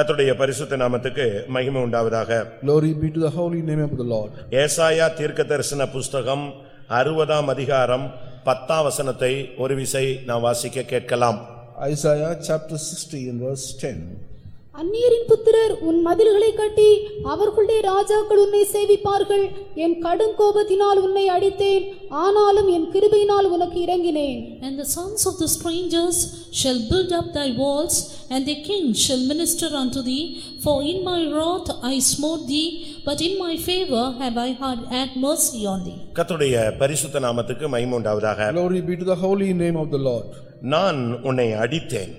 கர்த்தருடைய பரிசுத்த நாமத்துக்கு மகிமை உண்டாவதாக Glory be to the holy name of the Lord. ஏசாயா தீர்க்க தரிசன புஸ்தகம் அறுபதாம் அதிகாரம் பத்தாம் வசனத்தை ஒரு விசை நாம் வாசிக்க கேட்கலாம் Isaiah chapter 60 and verse 10. அந்நியரின் புத்திரர் உன் மதில்களை கட்டி அவர்களுடைய ராஜாக்கள் உன்னை சேவிப்பார்கள் என் கடும் கோபத்தினால் உன்னை அடித்தேன் ஆனாலும் என் கிருபையினால் உனக்கு இறங்கினேன் And the sons of the strangers shall build up thy walls, and their kings shall minister unto thee. For in my wrath I smote thee, but in my favor have I had, had mercy on thee. கர்த்தருடைய பரிசுத்த நாமத்துக்கு மகிமை உண்டாவதாக Glory be to the holy name of the Lord. நான் உன்னை அடித்தேன்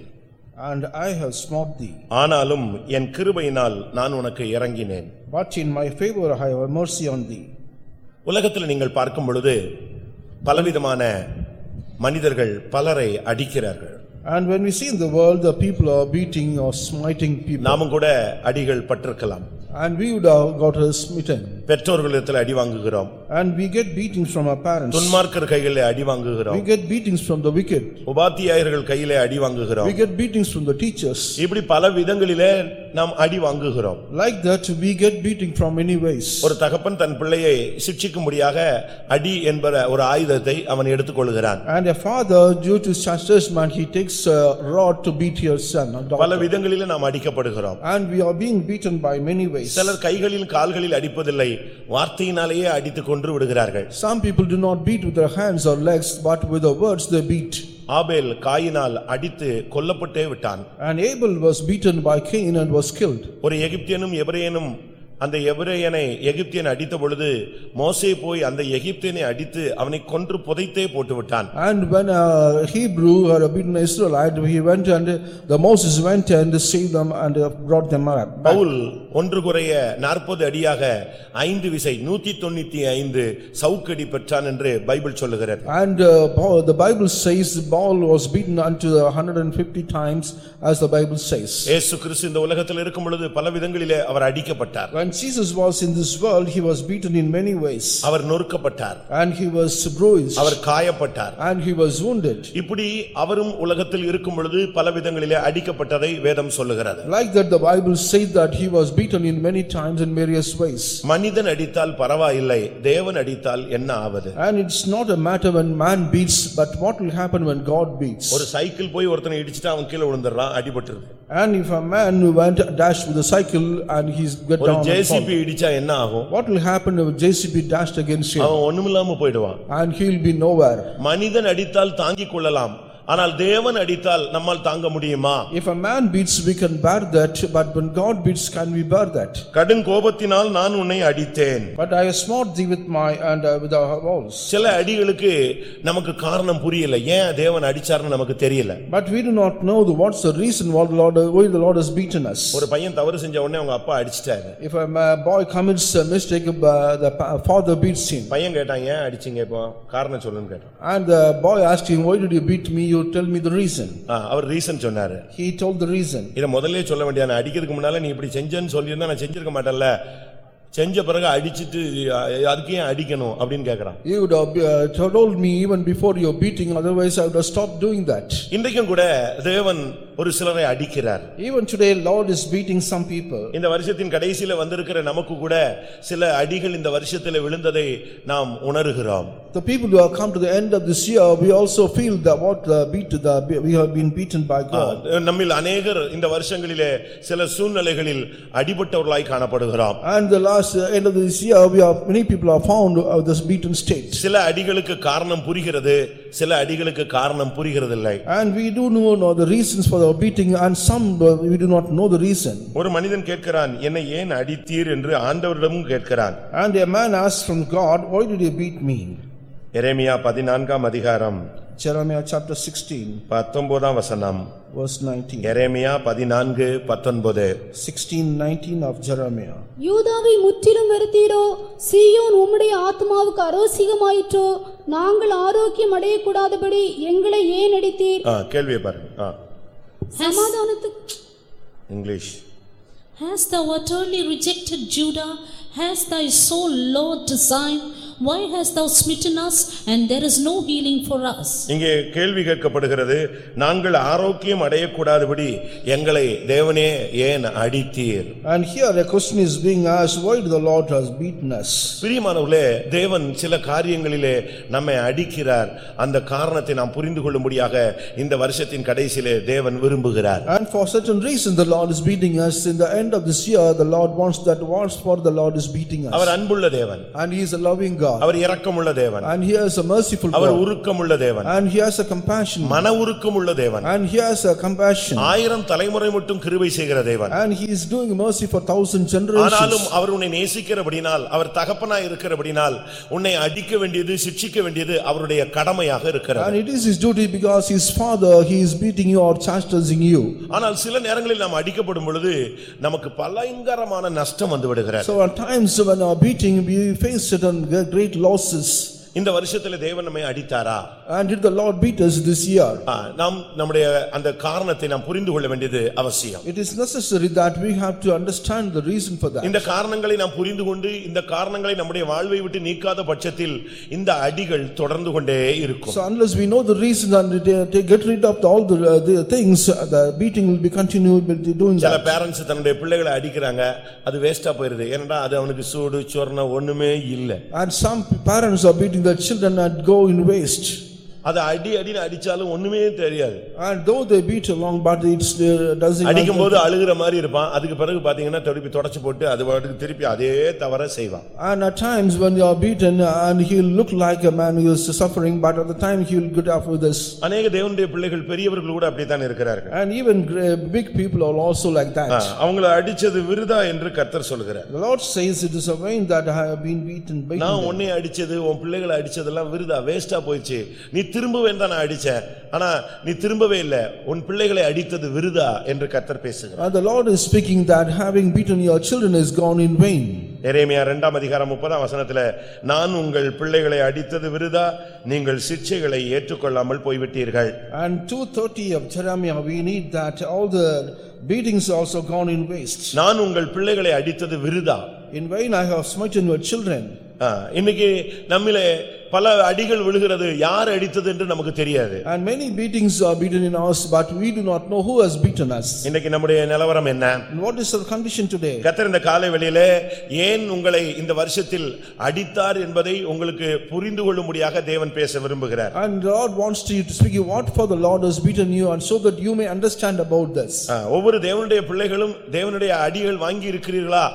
And I have smote thee. ஆனாலும் என் கிருபையினால் நான் உனக்கு இறங்கினேன் But in my favor I have mercy on thee. உலகத்தில் நீங்கள் பார்க்கும் பொழுது பலவிதமான மனிதர்கள் பலரை அடிக்கிறார்கள் And when we see in the world, the people are beating or smiting people. நாமும் கூட அடிகள் பட்டிருக்கலாம் And we would have got us smitten. பெற்றோர்களிடத்தில் அடி வாங்குகிறோம் And we get beatings from our parents. துன்மார்க்கர் கைகளிலே அடி We வாங்குகிறோம் get beatings from the wicked. உபாத்தியாயர்கள் கையிலே அடி வாங்குகிறோம் We get beatings from the teachers. இப்படி பல விதங்களிலே நாம் அடி வாங்குகிறோம் Like that, we get beating from many ways. ஒரு தகப்பன் தன் பிள்ளையை சிட்சிக்கும்படியாக அடி என்பற ஒரு ஆயுதத்தை அவன் எடுத்துக்கொள்கிறான் And a father, due to chastisement, he takes a rod to beat your son or பல daughter. விதங்களிலே நாம் அடிக்கப்படுகிறோம் And we are being beaten by many ways. சிலர் கைகளில் கால்களில் அடிப்பதில்லை வார்த்தையினாலேயே அடித்துக் கொன்று விடுகிறார்கள் Some people do not beat with their hands or legs, but with the words they beat. ஆபேல் காயினால் அடித்து கொல்லப்பட்டே விட்டான் And Abel was beaten by Cain and was killed. ஒரு எகிப்தியனும் எபிரேயனும் அந்த எபிரேயனை எகிப்தியன் அடித்த பொழுது மோசே போய் அந்த எகிப்தியனை அடித்து அவனை கொன்று புதைத்தே போட்டு விட்டான் And when a Hebrew or a beaten Israelite, he went and the Moses went and saved them and brought them up. Pavul ஒன்று குறைய நாற்பது அடியாக ஐந்து விசை நூத்தி தொண்ணூத்தி ஐந்து சவுக்கடி பெற்றான் என்று பைபிள் சொல்லுகிறது And uh, Paul- the Bible says Paul was beaten unto the hundred and fifty times as the Bible says. இயேசு கிறிஸ்து இந்த உலகத்தில் இருக்கும் பொழுது பல விதங்களிலே அவர் அடிக்கப்பட்டார் When Jesus was in this world, he was beaten in many ways. Our நொறுக்கப்பட்டார் And he was bruised. Our காயப்பட்டார் And he was wounded. இப்படி அவரும் உலகத்தில் இருக்கும் பொழுது பல விதங்களிலே அடிக்கப்பட்டதை வேதம் சொல்லுகிறது Like that, the Bible says that he was beaten in many times in various ways. மனிதன் அடித்தால் பரவாயில்லை தேவன் அடித்தால் என்ன ஆவது And it's not a matter when man beats, but what will happen when God beats? ஒரு சைக்கிள் போய் ஒருத்தனை இடிச்சிட்டு அவன் கீழே விழுந்துடுறான் அடிபட்டுருது And if a man who went dash with a cycle and he's get ஒரு down and fall, JCB இடிச்சா என்ன ஆகும் what will happen if JCB dashed against him? அவன் ஒண்ணுமில்லாம போயிடுவான் And he'll be nowhere. மனிதன் அடித்தால் தாங்கிக் கொள்ளலாம் ஆனால் தேவன் அடித்தால் நம்மால் தாங்க முடியுமா If a man beats, we can bear that, but when God beats, can we bear that? கடும் கோபத்தினால் நான் உன்னை அடித்தேன் But I smote thee with my, and uh, with our walls. சில அடிகளுக்கு நமக்கு காரணம் புரியல ஏன் தேவன் அடிச்சாருன்னு நமக்கு தெரியல But we do not know the, what's the reason why the Lord, why the Lord has beaten us. ஒரு பையன் தவறு செஞ்ச உடனே அவங்க அப்பா அடிச்சிட்டாரு If a ma- boy commits a mistake, uh, the pa- father beats him. பையன் கேட்டான் ஏன் அடிச்சீங்க இப்போ காரணம் சொல்லுன்னு கேட்டான் And the boy asked him, why did you beat me? You tell me the reason. ஆ, அவர் ரீசன் சொன்னாரு He told the reason. இத முதல்லயே சொல்ல வேண்டிய நான் அடிக்கிறதுக்கு முன்னால நீ இப்படி செஞ்சேன்னு சொல்லியிருந்தா நான் செஞ்சிருக்க மாட்டேன்ல செஞ்ச பிறகு அடிச்சிட்டு அ- அதுக்கு ஏன் அடிக்கணும் அப்படின்னு கேக்குறான் You would have uh, told me even before your beating, otherwise I would have stopped doing that. இன்றைக்கும் கூட தேவன் ஒரு சிலரை அடிக்கிறார் Even today, Lord is beating some people. இந்த வருஷத்தின் கடைசியில வந்திருக்கிற நமக்கு கூட சில அடிகள் இந்த வருஷத்துல விழுந்ததை நாம் உணர்கிறோம் The people who have come to the end of this year, we also feel that what the beat, the, we have been beaten by God. நம்மில் அநேகர் இந்த வருஷங்களிலே சில சூழ்நிலைகளில் அடிபட்டவர்களாய் காணப்படுகிறோம் And the last uh, end of this year, we are, many people are found of this beaten state. சில அடிகளுக்கு காரணம் புரிகிறது சில அடிகளுக்கு காரணம் புரிகிறதில்லை And we do know know the reasons for the beating and some we do not know the reason. ஒரு மனிதன் கேட்கிறான் என்னை ஏன் அடித்தீர்? என்று ஆண்டவரிடமும் கேட்கிறான். And a man asked from God, why did you beat me? எரேமியா பதினான்காம் அதிகாரம் Jeremiah chapter 16, பத்தொன்பதாம் வசனம். verse 19. எரேமியா பதினான்கு பத்தொன்பது. 16, 19 of Jeremiah. யூதாவை முற்றிலும் வெறுத்தீரோ? சீயோன் உம்முடைய ஆத்மாவுக்கு அரோசிகமாயிற்றோ? நாங்கள் ஆரோக்கியம் அடையக்கூடாதபடி எங்களை ஏன் அடித்தீர்? ஆ, கேள்வியை பாருங்க. ஆ, சமாதானத்துக்கு English Hast thou utterly rejected Judah? Has thy soul, Lord, designed? Why hast thou smitten us, and there is no healing for us? இங்கே கேள்வி கேட்கப்படுகிறது நாங்கள் ஆரோக்கியம் அடையக்கூடாதபடி எங்களை தேவனே ஏன் அடித்தீர் And here a question is being asked, why the Lord has beaten us? பிரியமானவர்களே தேவன் சில காரியங்களிலே நம்மை அடிக்கிறார் அந்த காரணத்தை நாம் புரிந்து கொள்ளும்படியாக இந்த வருஷத்தின் கடைசியிலே தேவன் விரும்புகிறார் And for certain reason, the Lord is beating us. In the end of this year, the Lord wants that once for the Lord is beating us. அவர் அன்புள்ள தேவன் And he is a loving God. அவர் இரக்கமுள்ள தேவன் And he is a merciful our God. உருக்கமுள்ள தேவன் And he has a compassion. மன உருக்கமுள்ள தேவன் And he has a compassion. ஆயிரம் தலைமுறை மட்டும் கிருபை செய்கிற தேவன் And he is doing mercy for thousand ஆனாலும் generations. அவர் உன்னை நேசிக்கிறபடினால் அவர் தகப்பனாய் இருக்கிறபடினால் உன்னை அடிக்க வேண்டியது சிட்சிக்க வேண்டியது அவருடைய கடமையாக And இருக்கிறது it is his duty because his father, he is beating you or chastising you. ஆனால் சில நேரங்களில் நாம் அடிக்கப்படும் பொழுது நமக்கு பயங்கரமான நஷ்டம் வந்து விடுகிறது So at times when our beating, we face certain great great losses. இந்த வருஷத்துல தேவன் நம்மை அடித்தாரா And did the Lord beat us this year? நாம் நம்முடைய அந்த காரணத்தை நாம் புரிந்து கொள்ள வேண்டியது அவசியம் It is necessary that we have to understand the reason for that. இந்த காரணங்களை நாம் புரிந்து கொண்டு இந்த காரணங்களை நம்முடைய வாழ்வை விட்டு நீக்காத பட்சத்தில் இந்த அடிகள் தொடர்ந்து கொண்டே இருக்கும் So unless we know the reason and get rid of all the uh, the things, uh, the beating will be continued, will be doing சில that. பேரண்ட்ஸ் தன்னுடைய பிள்ளைகளை அடிக்கிறாங்க அது வேஸ்டா போயிருது ஏன்னா அது அவனுக்கு சூடு சொர்ணம் ஒண்ணுமே இல்ல And some parents are beating their children and go in waste. அது அடி அடின்னு அடிச்சாலும் ஒண்ணுமே தெரியாது And though they beat along, but it's, uh, doesn't. அடிக்கும் போது அழுகிற மாதிரி இருப்பான் அதுக்கு பிறகு பாத்தீங்கன்னா திருப்பி தொடச்சு போட்டு அது பாட்டுக்கு திருப்பி அதே தவற செய்வான் And at times when you are beaten and he'll look like a man who is suffering, but at the time he'll get off with this. அநேக தேவனுடைய பிள்ளைகள் பெரியவர்கள் கூட அப்படித்தான் இருக்கிறார்கள் And even gra- big people are also like ah, that. அவங்கள அடிச்சது விருதா என்று கர்த்தர் சொல்லுகிறார் The Lord says it is a vain that I have been beaten. beaten நான் them. உன்னை அடிச்சது உன் பிள்ளைகளை அடிச்சதெல்லாம் விருதா வேஸ்டா போயிடுச்சு நீ திரும்பவே தான் நான் அடிச்சேன் ஆனா நீ திரும்பவே இல்ல உன் பிள்ளைகளை அடித்தது விருதா என்று கர்த்தர் பேசுகிறார் And the Lord is speaking that having beaten your children is gone in vain. எரேமியா இரண்டாம் அதிகாரம் முப்பதாம் வசனத்துல நான் உங்கள் பிள்ளைகளை அடித்தது விருதா நீங்கள் சிக்ஷைகளை ஏற்றுக்கொள்ளாமல் போய்விட்டீர்கள் And two thirty of Jeremiah, we need that all the beatings also gone in waste. நான் உங்கள் பிள்ளைகளை அடித்தது விருதா In vain I have smitten your children. இன்னைக்கு நம்மிலே பல அடிகள் விழுகிறது யார் அடித்தது என்று நமக்கு தெரியாது And many beatings are beaten in us, but we do not know who has beaten us. இன்னைக்கு நம்முடைய நிலவரம் என்ன what is our condition today? கத்தர் இந்த காலை வெளியிலே ஏன் உங்களை இந்த வருஷத்தில் அடித்தார் என்பதை உங்களுக்கு புரிந்து கொள்ளும்படியாக தேவன் பேச விரும்புகிறார் And Lord wants to you to speak you what for the Lord has beaten you and so that you may understand about this. ஒவ்வொரு தேவனுடைய பிள்ளைகளும் தேவனுடைய அடிகள் வாங்கி இருக்கிறீர்களா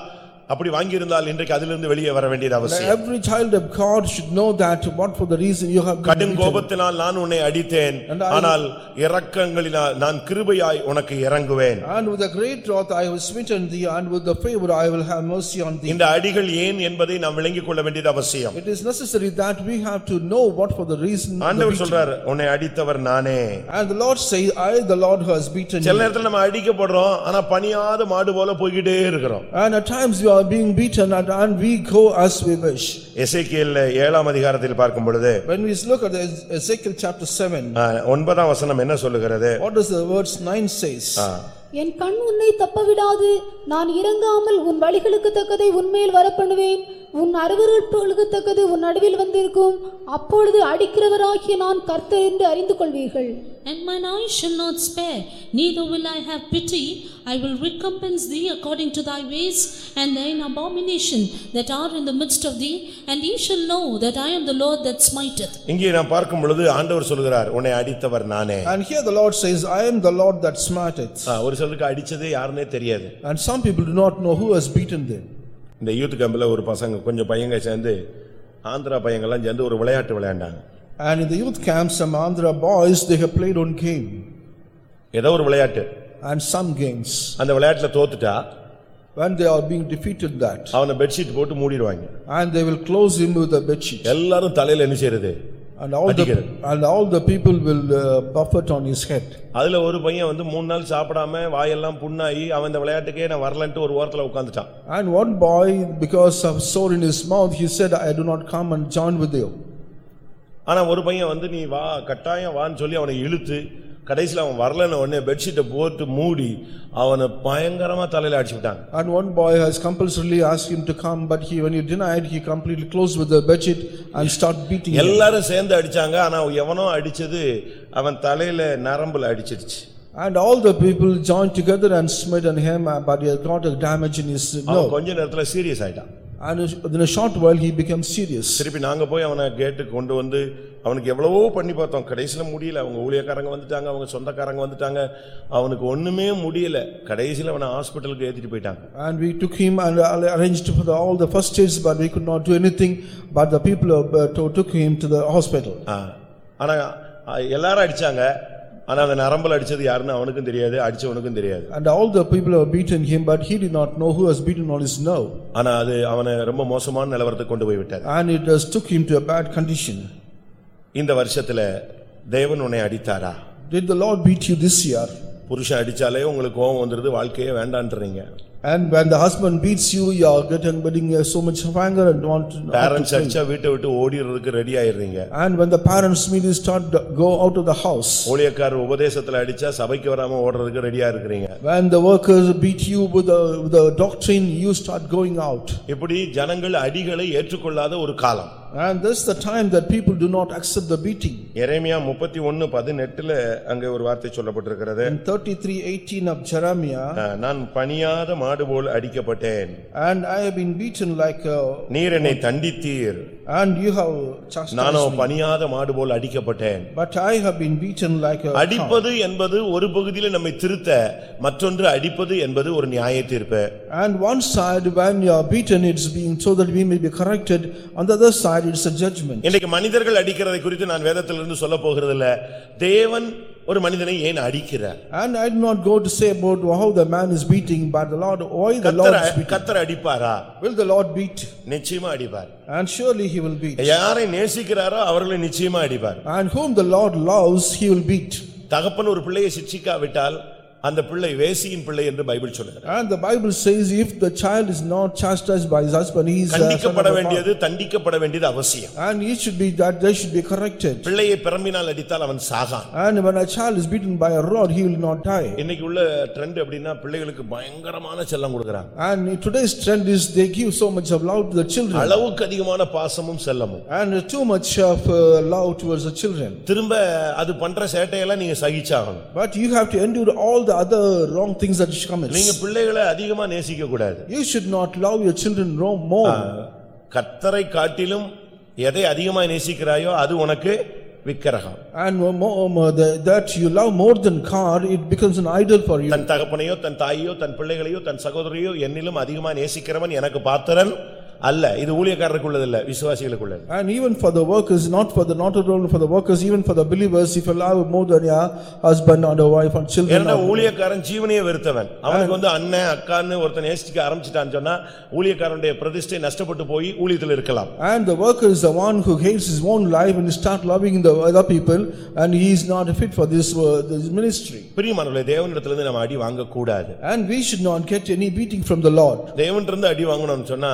அப்படி வாங்கியிருந்தால் இன்றைக்கு அதிலிருந்து வெளியே வர வேண்டியது அவசியம் Every child of God should know that what for the reason you have been கடும். கோபத்தினால் நான் உன்னை அடித்தேன் ஆனால் இரக்கங்களினால் நான் கிருபையாய் உனக்கு இறங்குவேன் And with a great wrath I have smitten thee and with the favor I will have mercy on thee. இந்த அடிகள் ஏன் என்பதை நாம் விளங்கிக் கொள்ள வேண்டியது அவசியம் It is necessary that we have to know what for the reason. ஆண்டவர். சொல்றார் உன்னை அடித்தவர் நானே And the Lord says, I the Lord has beaten சில you. நேரத்துல நம்ம அடிக்கப்படுறோம் ஆனா பணியாத மாடு போல போய்கிட்டே இருக்கிறோம் And at times we are being beaten and and we go as we wish. எசேக்கியேல் ஏழாம் அதிகாரத்தில் பார்க்கும் பொழுது When we look at Ezekiel chapter seven, ஆ, ஒன்பதாம் வசனம் என்ன சொல்லுகிறது? what does the verse nine says? ஆ, என் கண் உன்னை தப்பவிடாது. நான் இறங்காமல் உன் வழிகளுக்கு தக்கதை உன்மேல் வரப்பண்ணுவேன். உன் அருவருப்புகளுக்கு தக்கது உன் நடுவில் வந்திருக்கும். அப்பொழுது அடிக்கிறவராகிய நான் கர்த்தர் என்று அறிந்து கொள்வீர்கள். And mine eye shall not spare, neither will I have pity. I will recompense thee according to thy ways and thine abomination that are in the midst of thee, and ye shall know that I am the Lord that smiteth. இங்கே நான் பார்க்கும் பொழுது ஆண்டவர் சொல்கிறார் உன்னை அடித்தவர் நானே And here the Lord says, I am the Lord that smarteth. ஆ, ஒரு சிலருக்கு அடிச்சதே யாருன்னே தெரியாது And some people do not know who has beaten them. இந்த யூத் கேம்பில் ஒரு பசங்க கொஞ்சம் பையங்க சேர்ந்து ஆந்திரா பையங்கள்லாம் சேர்ந்து ஒரு விளையாட்டு விளையாண்டாங்க And in the youth camp, some Andhra boys, they have played on game ஏதோ ஒரு விளையாட்டு and some games. அந்த விளையாட்டுல தோத்துட்டா When they are being defeated that, அவனை பெட்ஷீட் போட்டு மூடிடுவாங்க and they will close him with a bedsheet. எல்லாரும் தலையில என்ன செய்யறது And all the, அடிக்கிறது. and all the people will uh, buffet on his head. அதுல ஒரு பையன் வந்து மூணு நாள் சாப்பிடாம வாயெல்லாம் புண்ணாகி அவன் இந்த விளையாட்டுக்கே நான் வரலன்ட்டு ஒரு ஓரத்துல உட்காந்துட்டான் And one boy, because of sore in his mouth, he said, I do not come and join with you. ஆனா ஒரு பையன் வந்து நீ வா கட்டாயம் வான்னு சொல்லி அவனை இழுத்து கடைசில அவன் வரலன்னு உடனே பெட்ஷீட்டை போட்டு மூடி அவனை பயங்கரமா தலையில அடிச்சு விட்டாங்க And one boy has compulsorily asked him to come, but he, when he denied, he completely closed with the bedsheet and start beating him. எல்லாரும் சேர்ந்து அடிச்சாங்க ஆனா எவனோ அடிச்சது அவன் தலையில நரம்புல அடிச்சிடுச்சு And all the people joined together and smitten him, uh, but he had got a damage in his அவன் nerve. கொஞ்ச நேரத்துல சீரியஸ் ஆயிட்டான் And in a short while, he became serious. திருப்பி நாங்க போய் அவனை கேட்டுக்கு கொண்டு வந்து அவனுக்கு எவ்வளவோ பண்ணி பார்த்தோம். கடைசியில முடியல. அவங்க ஊழியக்காரங்க வந்துட்டாங்க அவங்க சொந்தக்காரங்க வந்துட்டாங்க. அவனுக்கு ஒண்ணுமே முடியல. கடைசியில அவனை ஹாஸ்பிட்டலுக்கு ஏத்திட்டு போயிட்டாங்க. And we took him and arranged for the, all the first aids, but we could not do anything. But the people uh, to- took him to the hospital. ஆனா எல்லாரும் அடிச்சாங்க. ஆனா அந்த நரம்புல அடிச்சது யாருன்னு அவனுக்கும் தெரியாது அடிச்சவனுக்கும் தெரியாது And all the people have beaten him, but he did not know who has beaten on his nerve. ஆனா அது அவனை ரொம்ப மோசமான நிலவரத்துக்கு கொண்டு போய் விட்டார் And it has took him to a bad condition. இந்த வருஷத்துல தேவன் உன்னை அடித்தாரா Did the Lord beat you this year? புருஷன் அடிச்சாலே உங்களுக்கு கோபம் வந்துருது வாழ்க்கையே வேண்டான்றீங்க And when the husband beats you, you are getting, getting uh, so much of anger and want to. play. அடிச்சா வீட்டை விட்டு ஓடிடுறதுக்கு ரெடி ஆயிடுறீங்க And when the parents meet, you start to go out of the house. ஊழியக்காரர் உபதேசத்துல அடிச்சா சபைக்கு வராம ஓடுறதுக்கு ரெடியா இருக்கிறீங்க When the workers beat you with the, with the doctrine, you start going out. இப்படி ஜனங்கள் அடிகளை ஏற்றுக்கொள்ளாத ஒரு காலம் And this is the time that people do not accept the beating. எரேமியா முப்பத்தி ஒன்னு பதினெட்டுல அங்க ஒரு வார்த்தை சொல்லப்பட்டிருக்கிறது In thirty-three eighteen of Jeremiah, அஹ், நான் பணியாத மாடு போல் அடிக்கப்பட்டேன் and I have been beaten like, a- நீர் என்னை தண்டித்தீர் and you have nano chastised me. பணியாத மாடு போல் அடிக்கப்பட்டேன் But I have been beaten like a cow. அடிப்பது என்பது ஒரு பகுதியில நம்மை திருத்த மற்றொன்று அடிப்பது என்பது ஒரு நியாய தீர்ப்பு And one side, when you are beaten, it's being so that we may be corrected. On the other side, it's a judgment. இன்னைக்கு மனிதர்கள் அடிக்கிறதை குறித்து நான் வேதத்திலிருந்து சொல்ல போகிறதில்ல தேவன் ஒரு மனிதனை ஏன் அடிக்கிறார் And I do not go to say about how the man is beating, but the Lord, why the Lord is கத்தர் beating. கத்தர் அடிப்பாரா Will the Lord beat? நிச்சயமா அடிப்பார் And surely he will beat. யாரை நேசிக்கிறாரோ அவர்களை நிச்சயமா அடிப்பார் And whom the Lord loves, he will beat. தகப்பன் ஒரு பிள்ளையை சிட்சிக்காவிட்டால் அந்த பிள்ளை வேசியின் பிள்ளை என்று பைபிள் சொல்லுகிறது And the Bible says if the child is not chastised by his husband, he is கண்டிக்கப்பட. வேண்டியது தண்டிக்கப்பட வேண்டியது அவசியம் And he should be, that they should be corrected. பிள்ளையை பிறம்பினால் அடித்தால் அவன் சாகான் And when a child is beaten by a rod, he will not die. இன்னைக்கு உள்ள ட்ரெண்ட் எப்படின்னா பிள்ளைகளுக்கு பயங்கரமான செல்லம் கொடுக்கறாங்க And today's trend is they give so much of love to the children. அளவுக்கு அதிகமான பாசமும் செல்லமும் And too much of uh, love towards the children. திரும்ப அது பண்ற சேட்டையெல்லாம் நீங்க சகிச்சாகணும் But you have to endure all the other wrong things that she நீங்க. பிள்ளைகளை அதிகமா நேசிக்க கூடாது You should not love your children more. கத்தரை காட்டிலும் எதை அதிகமா நேசிக்கிறாயோ அது உனக்கு விக்கிரகம் And more, that you love more than God, it becomes an idol for you. தன் தகப்பனையோ தன் தாயையோ தன் பிள்ளைகளையோ தன் சகோதரியோ என்னிலும் அதிகமா நேசிக்கிறவன் எனக்கு பாத்திரன் அல்ல இது ஊழியக்காரருக்குள்ளதல்ல விசுவாசிகளுக்குள்ளது And even for the workers, not for the, not only for the workers, even for the believers, if you love more than your husband and a wife and children. ஏன்னா ஊழியக்காரன் ஜீவனையே வெறுத்தவன் அவனுக்கு வந்து அண்ணன் அக்கான்னு ஒருத்தன் நேசிக்க ஆரம்பிச்சிட்டான்னு சொன்னா ஊழியக்காரனுடைய பிரதிஷ்டை நஷ்டப்பட்டு போய் ஊழியத்தில் இருக்கலாம் And the worker is the one who hates his own life and start loving the other people and he is not fit for this, uh, this ministry. பிரியமானவர்களே தேவனிடத்திலிருந்து நம்ம அடி வாங்கக்கூடாது And we should not get any beating from the Lord. தேவனிலிருந்து அடி வாங்கணும்னு சொன்னா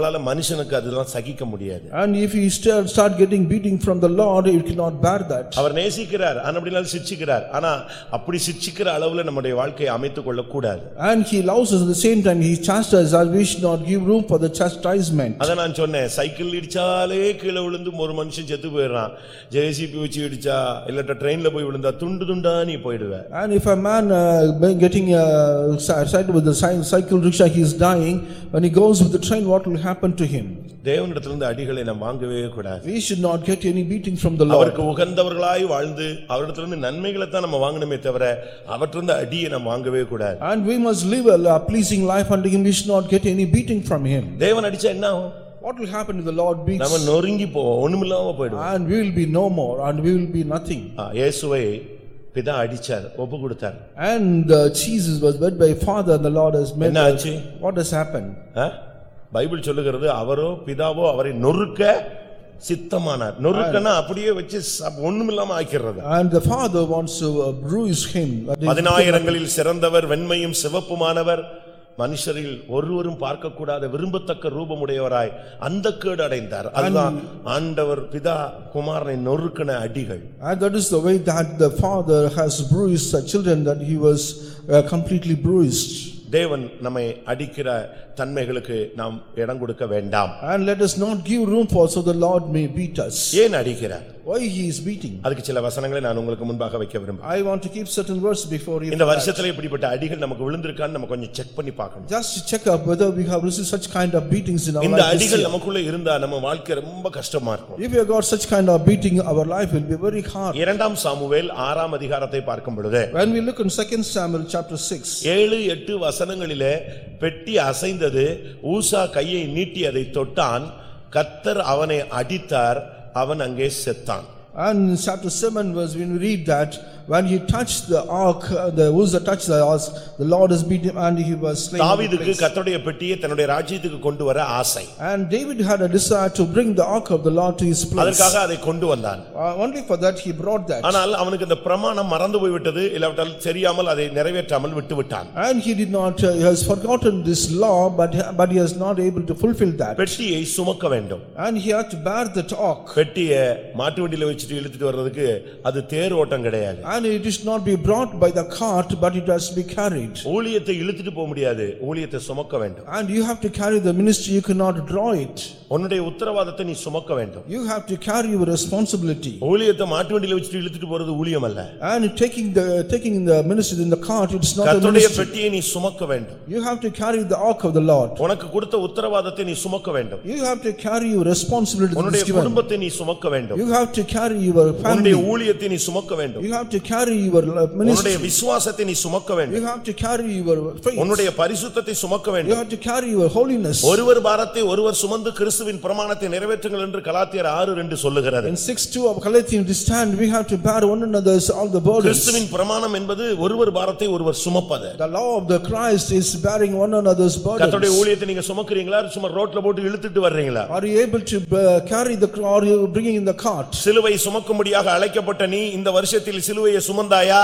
நம்மளால மனுஷனுக்கு அதெல்லாம் சகிக்க முடியாது And if you start, start getting beating from the Lord, you cannot bear that. அவர் நேசிக்கிறார் அப்படினாலும் சிட்சிக்கிறார் ஆனா அப்படி சிட்சிக்கிற அளவுல நம்முடைய வாழ்க்கையை அமைத்துக் கொள்ளக் கூடாது And he loves us at the same time, he chastises us, we should not give room for the chastisement. அத நான் சொன்னேன் சைக்கிள் இடிச்சாலே கீழே விழுந்து ஒரு மனுஷன் செத்து போயிடுறான் ஜேசிபி வச்சு இடிச்சா இல்லாட்ட ட்ரெயின்ல போய் விழுந்தா துண்டு துண்டா நீ போயிடுவ And if a man uh, getting uh, side with the cy- cycle rickshaw, he is dying, when he goes with the train, what will happen to him? தேவனிடத்திலிருந்து அடிகளை நாம் வாங்கவே கூடாது We should not get any beating from the Lord. அவருக்கு உகந்தவர்களாய் வாழ்ந்து அவரிடத்திலிருந்து நன்மைகளை தான் நம்ம வாங்கணுமே தவிர அவற்றிலிருந்து அடியை நாம் வாங்கவே கூடாது And we must live a a pleasing life unto him, we should not get any beating from him. தேவன் அடிச்சா என்ன ஆகும் What will happen if the Lord beats? நம்ம நொறுங்கி போவோம் ஒண்ணுமில்லாம போயிடுவோம் And we will be no more, and we will be nothing. ஆ, இயேசுவை பிதா அடிச்சார் ஒப்பு கொடுத்தார் And uh, Jesus was led by Father, and the Lord has met. என்ன ஆச்சு What has happened? Ah? Bible சொல்லுகிறது அவரோ பிதாவோ அவரை நொறுக்க சித்தமானார். நொறுக்கன்னா அப்படியே வச்சு ஒண்ணுமில்லாம ஆக்கிடுறது And the Father wants to uh, bruise him. பதினாயிரங்களில் சிறந்தவர் வெண்மையும் சிவப்புமானவர். மனுஷரில் ஒருவரும் பார்க்கக்கூடாத விரும்பத்தக்க ரூபமுடையவராய் அந்த கேடு அடைந்தார். அதுதான் ஆண்டவர் பிதா குமாரனை நொறுக்கின அடிகள். And that is the way that the father has bruised the children, that he was uh, completely bruised. தேவன் நம்மை அடிக்கிற தன்மைகளுக்கு நாம் இடம் கொடுக்க வேண்டாம் And let us not give room for, so the Lord may beat us. ஏன் அடிக்கிறார் Why he is beating? அதுக்கு சில வசனங்களை நான் உங்களுக்கு முன்பாக வைக்க விரும்புகிறேன் I want to keep certain verses before you. இந்த வருஷத்துல இப்படிப்பட்ட அடிகள் நமக்கு விழுந்திருக்கான்னு நம்ம கொஞ்சம் செக் பண்ணி பார்க்கணும் Just to check up whether we have received such kind of beatings in our இந்த life this அடிகள். நமக்குள்ள இருந்தா நம்ம வாழ்க்கை ரொம்ப கஷ்டமா இருக்கும் If we got such kind of beating, our life will be very hard. இரண்டாம் சாமுவேல் ஆறாம் அதிகாரத்தை பார்க்கும் பொழுது When we look in second Samuel chapter six, ஏழு எட்டு வசனங்களிலே பெட்டி அசைந்தது இருந்தது ஊசா கையை நீட்டி அதை தொட்டான் கத்தர் அவனை அடித்தார் அவன் அங்கே செத்தான் And chapter 7 verse, when we read that, when he touched the ark, uh, the Uzzah touched the ark, the Lord has beat him and he was slain. in the தாவீதுக்கு place. கர்த்தருடைய பெட்டியை தன்னுடைய ராஜ்யத்துக்கு கொண்டு வர ஆசை And David had a desire to bring the ark of the Lord to his place. அதற்காக அதை கொண்டு வந்தான் Uh, Only for that he brought that. ஆனால் அவனுக்கு இந்த பிரமாணம் மறந்து போய்விட்டது இல்லாவிட்டால் தெரியாமல் அதை நிறைவேற்றாமல் விட்டு விட்டான் And he did not, uh, he has forgotten this law, but, but he has not able to fulfill that. பெட்டியை சுமக்க வேண்டும் And he had to bear that ark. பெட்டியை மாட்டு வண்டியில வச்சுட்டு இழுத்துட்டு வர்றதுக்கு அது தேர் ஓட்டம் கிடையாது And it is not be brought by the cart, but it has to be carried. ஊழியத்தை இழுத்துட்டு போக முடியாது ஊழியத்தை சுமக்க வேண்டும் And you have to carry the ministry, you cannot draw it. உன்னுடைய உத்தரவாதத்தை நீ சுமக்க வேண்டும் You have to carry your responsibility. ஊழியத்தை மாட்டு வண்டியில வச்சுட்டு இழுத்துட்டு போறது ஊழியம் அல்ல And taking the, taking the ministry in the cart, it's not a கர்த்தருடைய ministry. பெட்டியை நீ சுமக்க வேண்டும் You have to carry the ark of the Lord. உனக்கு கொடுத்த உத்தரவாதத்தை நீ சுமக்க வேண்டும் You have to carry your responsibility that உன்னுடைய is given. குடும்பத்தை நீ சுமக்க வேண்டும் You have to carry your உன்னுடைய family. ஊழியத்தை நீ சுமக்க வேண்டும் You have to carry your uh, உன்னுடைய ministry. விசுவாசத்தை நீ சுமக்க வேண்டும் You have to carry your faith. உன்னுடைய பரிசுத்தத்தை சுமக்க You வேண்டும் have to carry your holiness. ஒருவர் பாரத்தை ஒருவர் சுமந்து கிறிஸ்துவின் பிரமாணத்தை நிறைவேற்றுங்கள் என்று கலாத்தியர் ஆறு ரெண்டு சொல்லுகிறது In six two of Galatians, we stand, we have to bear one another's all the burdens. கிறிஸ்துவின் பிரமாணம் என்பது ஒருவர் பாரத்தை ஒருவர் சுமப்பது The law of the Christ is bearing one another's கர்த்தருடைய burdens. ஊழியத்தை நீங்க சுமக்கிறீங்களா சும்மா ரோட்ல போட்டு இழுத்துட்டு வர்றீங்களா Are you able to uh, carry the, are you bringing in the cart? சிலுவை சுமக்கும்படியாக அழைக்கப்பட்ட நீ இந்த வருஷத்தில் சிலுவையை சுமந்தாயா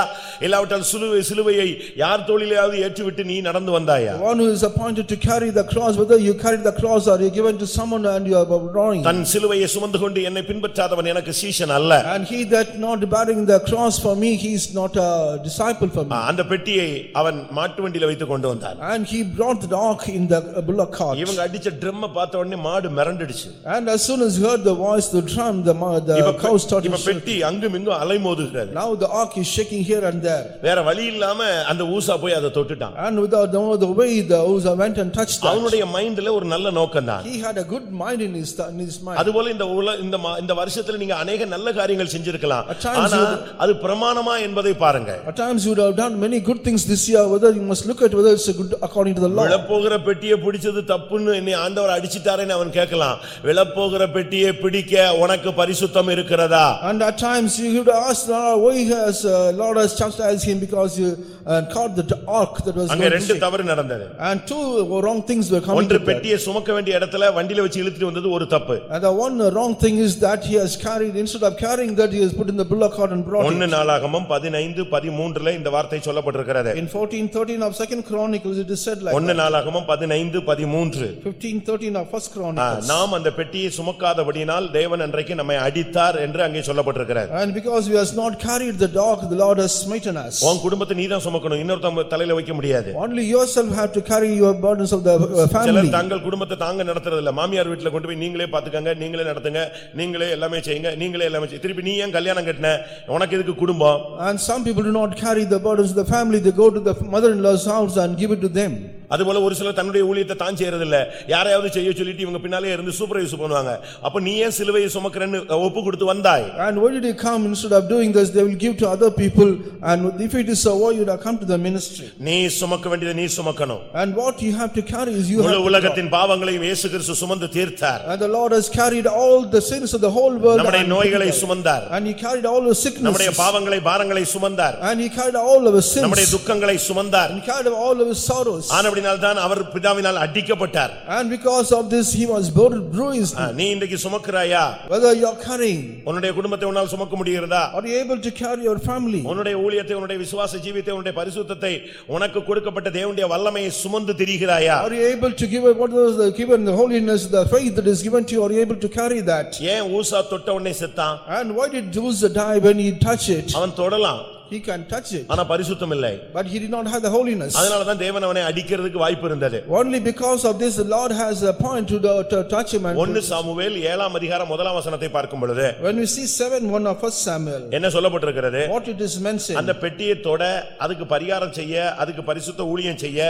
இல்லாவிட்டால் சிலுவை சிலுவையை யார் தோளிலேயாவது ஏற்றுவிட்டு நீ நடந்து வந்தாயா One who is appointed to carry the cross, whether you carry the cross or you given to someone and you are drawing. தன் சிலுவையை சுமந்து கொண்டு என்னை பின்பற்றாதவன் எனக்கு சீஷன் அல்ல And he that not bearing the cross for me, he is not a disciple for me. அந்த பெட்டியை அவன் மாட்டு வண்டியில வைத்து கொண்டு வந்தான் And he brought the ark in the uh, bullock cart. இவங்க அடிச்ச ட்ரம்ம பார்த்த உடனே மாடு மிரண்டுடுச்சு And as soon as he heard the voice, the drum, the the cow started இப்ப. பெட்டி அங்கும் இங்கும் அலைமோதுகிறது Now the ark is shaking here and there. வேற வழி இல்லாம அந்த ஊசா போய் அதை தொட்டுட்டான் And without no other way, the Uzzah went and touched that. அவனுடைய மைண்ட்ல ஒரு நல்ல நோக்கம் தான் He had a good mind in his, in his mind. அதுபோல இந்த இந்த இந்த வருஷத்துல நீங்க அநேக நல்ல காரியங்கள் செஞ்சிருக்கலாம் ஆனா அது பிரமாணமா என்பதை பாருங்க At times you would have done many good things this year, whether you must look at whether it's a good according to the law. விழப்போகிற பெட்டியை பிடிச்சது தப்புன்னு என்னை ஆண்டவர் அடிச்சிட்டாருன்னு அவன் கேட்கலாம் விழப்போகிற பெட்டியை பிடிக்க உனக்கு பரிசுத்தம் இருக்கிறதா And at times you would ask, why has uh, Lord has chastised him because you uh, caught the ark that was அங்க going to ரெண்டு sink. தவறு நடந்தது And two wrong things were coming ஒன்று to that. பெட்டியை சுமக்க வேண்டிய இடத்துல வண்டியில வச்சு இழுத்துட்டு வந்தது ஒரு தப்பு And the one wrong thing is that he has carried, instead of carrying that, he has put in the bullock cart and brought ஒன்னு it. நாளாகமம் பதினைந்து பதிமூன்றுல இந்த வார்த்தை சொல்லப்பட்டிருக்கிறது In fourteen thirteen of second chronicles, it is said like ஒன்னு that. நாளாகமம் பதினைந்து பதிமூன்று Fifteen thirteen of first ah, chronicles. நாம் அந்த பெட்டியை சுமக்காதபடியினால் தேவன் அன்றைக்கு நம்மை அடித்தார் என்று அங்கே சொல்லப்பட்டிருக்கிறது And because we has not carried the dog, the Lord has smitten us. உன் குடும்பத்தை நீதான் சுமக்கணும் இன்னொருத்தவங்க தலையில வைக்க முடியாது Only yourself have to carry your burdens of the uh, family. சிலர் தங்கள் குடும்பத்தை தாங்க நடத்துறது இல்ல மாமியார் வீட்டுல கொண்டு போய் நீங்களே பாத்துக்கங்க நீங்களே நடத்துங்க நீங்களே எல்லாமே செய்யுங்க நீங்களே எல்லாமே செய்யுங்க திருப்பி நீ ஏன் கல்யாணம் கட்டின உனக்கு இதுக்கு குடும்பம் And some people do not carry the burdens of the family, they go to the mother-in-law's house and give it to them. அதுபோல ஒரு சிலர் தன்னுடைய ஊழியத்தை தான் செய்யறது இல்ல யாரையாவது செய்ய சொல்லிட்டு இவங்க பின்னாலே இருந்து சூப்பர்வைஸ் பண்ணுவாங்க அப்ப நீ ஏன் சிலுவையை சுமக்கிறேன்னு ஒப்பு கொடுத்து வந்தாய் And why did you come instead of doing this, they will give to other people and if it is so, why you have come to the ministry? நீ சுமக்க வேண்டியதை நீ சுமக்கணும் And what you have to carry is you have உலகத்தின் பாவங்களையும் இயேசு கிறிஸ்து சுமந்து தீர்த்தார் And the Lord has carried all the sins of the whole world. நம்முடைய நோய்களை சுமந்தார். And he carried all the நம்முடைய sicknesses. பாவங்களை பாரங்களை சுமந்தார் And he carried all of his நம்முடைய sins. துக்கங்களை சுமந்தார் And he carried all of his sorrows. ஆனபடி அப்படினால்தான் our பிதாவினால் அடிக்கப்பட்டார் And because of this, he was bru- bruised. ஆ, நீ இன்றைக்கு சுமக்கிறாயா Whether you're carrying, உன்னுடைய குடும்பத்தை உன்னால் சுமக்க முடிகிறதா are you able to carry your family? உன்னுடைய ஊழியத்தை உன்னுடைய விசுவாச ஜீவித்தை உன்னுடைய பரிசுத்தத்தை உனக்கு கொடுக்கப்பட்ட தேவனுடைய வல்லமையை சுமந்து திரிகிறாயா Are you able to give what was the- given the holiness, the faith that is given to you, are you able to carry that? ஏன் ஊசா தொட்ட உடனே செத்தான் And why did Uzzah die when he touched it? அவன் தொடலாம் He can touch it, ஆனா பரிசுத்தம் இல்லை but he did not have the holiness. அதனாலதான் தேவன் அவனை அடிக்கிறதுக்கு வாய்ப்பு இருந்தது Only because of this, the Lord has a point to to touch him. and ஒன்னு சாமுவேல் ஏழாம் அதிகாரம் முதலாம் வசனத்தை பார்க்கும் பொழுது When we see seven, one of first Samuel, என்ன சொல்லப்பட்டிருக்கிறது what it is mentioned. அந்த பெட்டியை தொட அதுக்கு பரிகாரம் செய்ய அதுக்கு பரிசுத்த ஊழியம் செய்ய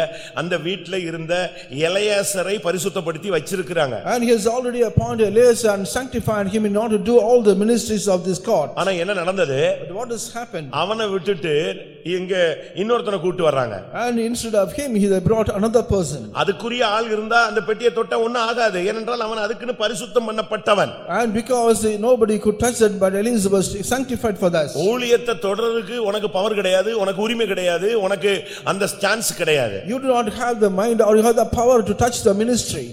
அந்த வீட்டில் இருந்த இளையசரை பரிசுத்தப்படுத்தி வச்சிருக்கிறாங்க And he has already appointed Elias and sanctified him in order to do all the ministries of this court. ஆனா என்ன நடந்தது But what has happened? அவனை விட்டுட்டு இங்க இன்னொருத்தனை கூட்டு வர்றாங்க And instead of him, he they brought another person. அதுக்குரிய ஆள் இருந்தா அந்த பெட்டியை தொட்ட ஒண்ணும் ஆகாது ஏனென்றால் அவன் அதுக்குன்னு பரிசுத்தம் பண்ணப்பட்டவன் And because nobody could touch it, but Elias was sanctified for that. ஊழியத்தை தொடர்றதுக்கு உனக்கு பவர் கிடையாது உனக்கு உரிமை கிடையாது உனக்கு அந்த சான்ஸ் கிடையாது You do not have the mind or you have the power to touch the ministry.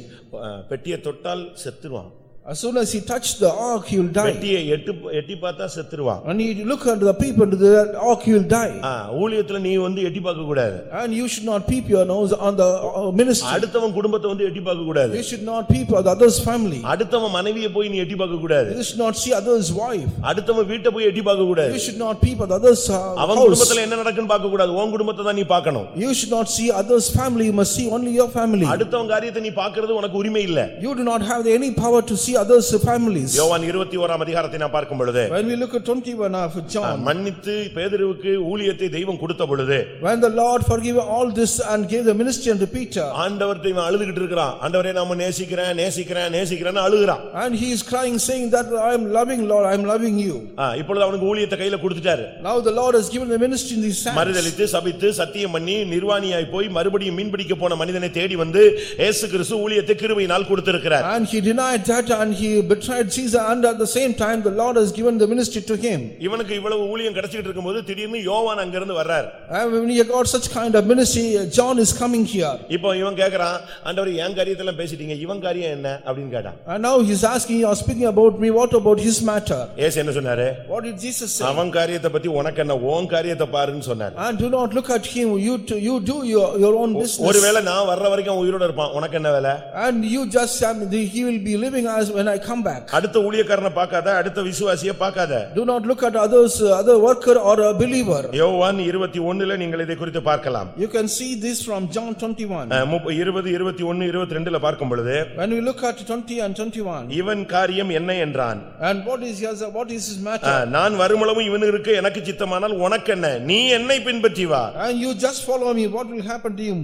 பெட்டியை தொட்டால் செத்துருவான் As soon as he touched the ark, he will die. பெட்டியை எட்டு எட்டி பார்த்தா செத்துருவான் When you look unto the people into the ark, he will die. ஆ, ஊழியத்துல நீ வந்து எட்டி பார்க்க கூடாது And you should not peep your nose on the uh, ministry. அடுத்தவன் குடும்பத்தை வந்து எட்டி பார்க்க கூடாது You should not peep on the other's family. அடுத்தவன் மனைவியை போய் நீ எட்டி பார்க்க கூடாது You should not see other's wife. அடுத்தவன் வீட்டை போய் எட்டி பார்க்க கூடாது You should not peep on the other's uh, அவன் house. குடும்பத்துல என்ன நடக்குன்னு பார்க்க கூடாது உன் குடும்பத்தை தான் நீ பார்க்கணும் You should not see others' family, you must see only your family. அடுத்தவன் காரியத்தை நீ பார்க்கிறது உனக்கு உரிமை இல்ல You do not have any power to see others' families. யோவான் இருபத்தி ஓராம் அதிகாரத்தை நான் பார்க்கும் பொழுது When we look at twenty-one of John, மன்னித்து பேதுருவுக்கு ஊழியத்தை தெய்வம் கொடுத்த பொழுது when the Lord forgave all this and gave the ministry unto Peter, ஆண்டவர்கிட்ட இவன் அழுதுகிட்டு இருக்கிறான் ஆண்டவரே நாம நேசிக்கிறேன் நேசிக்கிறேன் நேசிக்கிறேன்னு அழுகுறான் and he is crying saying that I am loving Lord, I am loving you. இப்பொழுது அவனுக்கு ஊழியத்தை கையில கொடுத்துட்டாரு Now the Lord has given the ministry in these hands. மறுதலித்து சபித்து சத்தியம் பண்ணி நிர்வாணியாய் போய் மறுபடியும் மீன் பிடிக்க போன மனிதனை தேடி வந்து இயேசு கிறிஸ்து ஊழியத்தை கிருபையினால் கொடுத்திருக்கிறார் And he denied that and he betrayed Caesar and at the same time the Lord has given the ministry to him. இவனுக்கு இவ்வளவு ஊழியம் கிடைச்சிட்டு இருக்கும்போது திடீர்னு யோவான் அங்கிருந்து வர்றார் And when he got such kind of ministry, John is coming here. இப்போ இவன் கேக்குறான் ஆண்டவர் என் காரியத்தெல்லாம் பேசிட்டீங்க இவன் காரியம் என்ன அப்படின்னு கேட்டான் And now he's asking, you are speaking about me, what about his matter? ஏசு என்ன சொன்னாரு What did Jesus say? அவன் காரியத்தை பத்தி உனக்கு என்ன உன் காரியத்தை பாருன்னு சொன்னார் And do not look at him, you to, you do your, your own business. ஒருவேளை நான் வர்ற வரைக்கும் அவன் உயிரோட இருப்பான் உனக்கு என்ன வேலை And you just, I mean, he will be living as when I come back. அடுத்த ஊழியக்காரனை பார்க்காத அடுத்த விசுவாசிய பார்க்காத Do not look at others, uh, other worker or a believer. யோவான் இருபத்தி ஒண்ணுல நீங்கள் இதை குறித்து பார்க்கலாம் You can see this from John twenty-one. அஹ், முப்ப- இருபது இருபத்தி ஒன்னு இருபத்தி ரெண்டுல பார்க்கும் பொழுது When we look at twenty and twenty-one, இவன் காரியம் என்ன என்றான் and what is his, what is his matter? நான் வருமளவும் இவனுக்கு எனக்கு சித்தமானால் உனக்கு என்ன நீ என்னை பின்பற்றி வா And you just follow me, what will happen to you?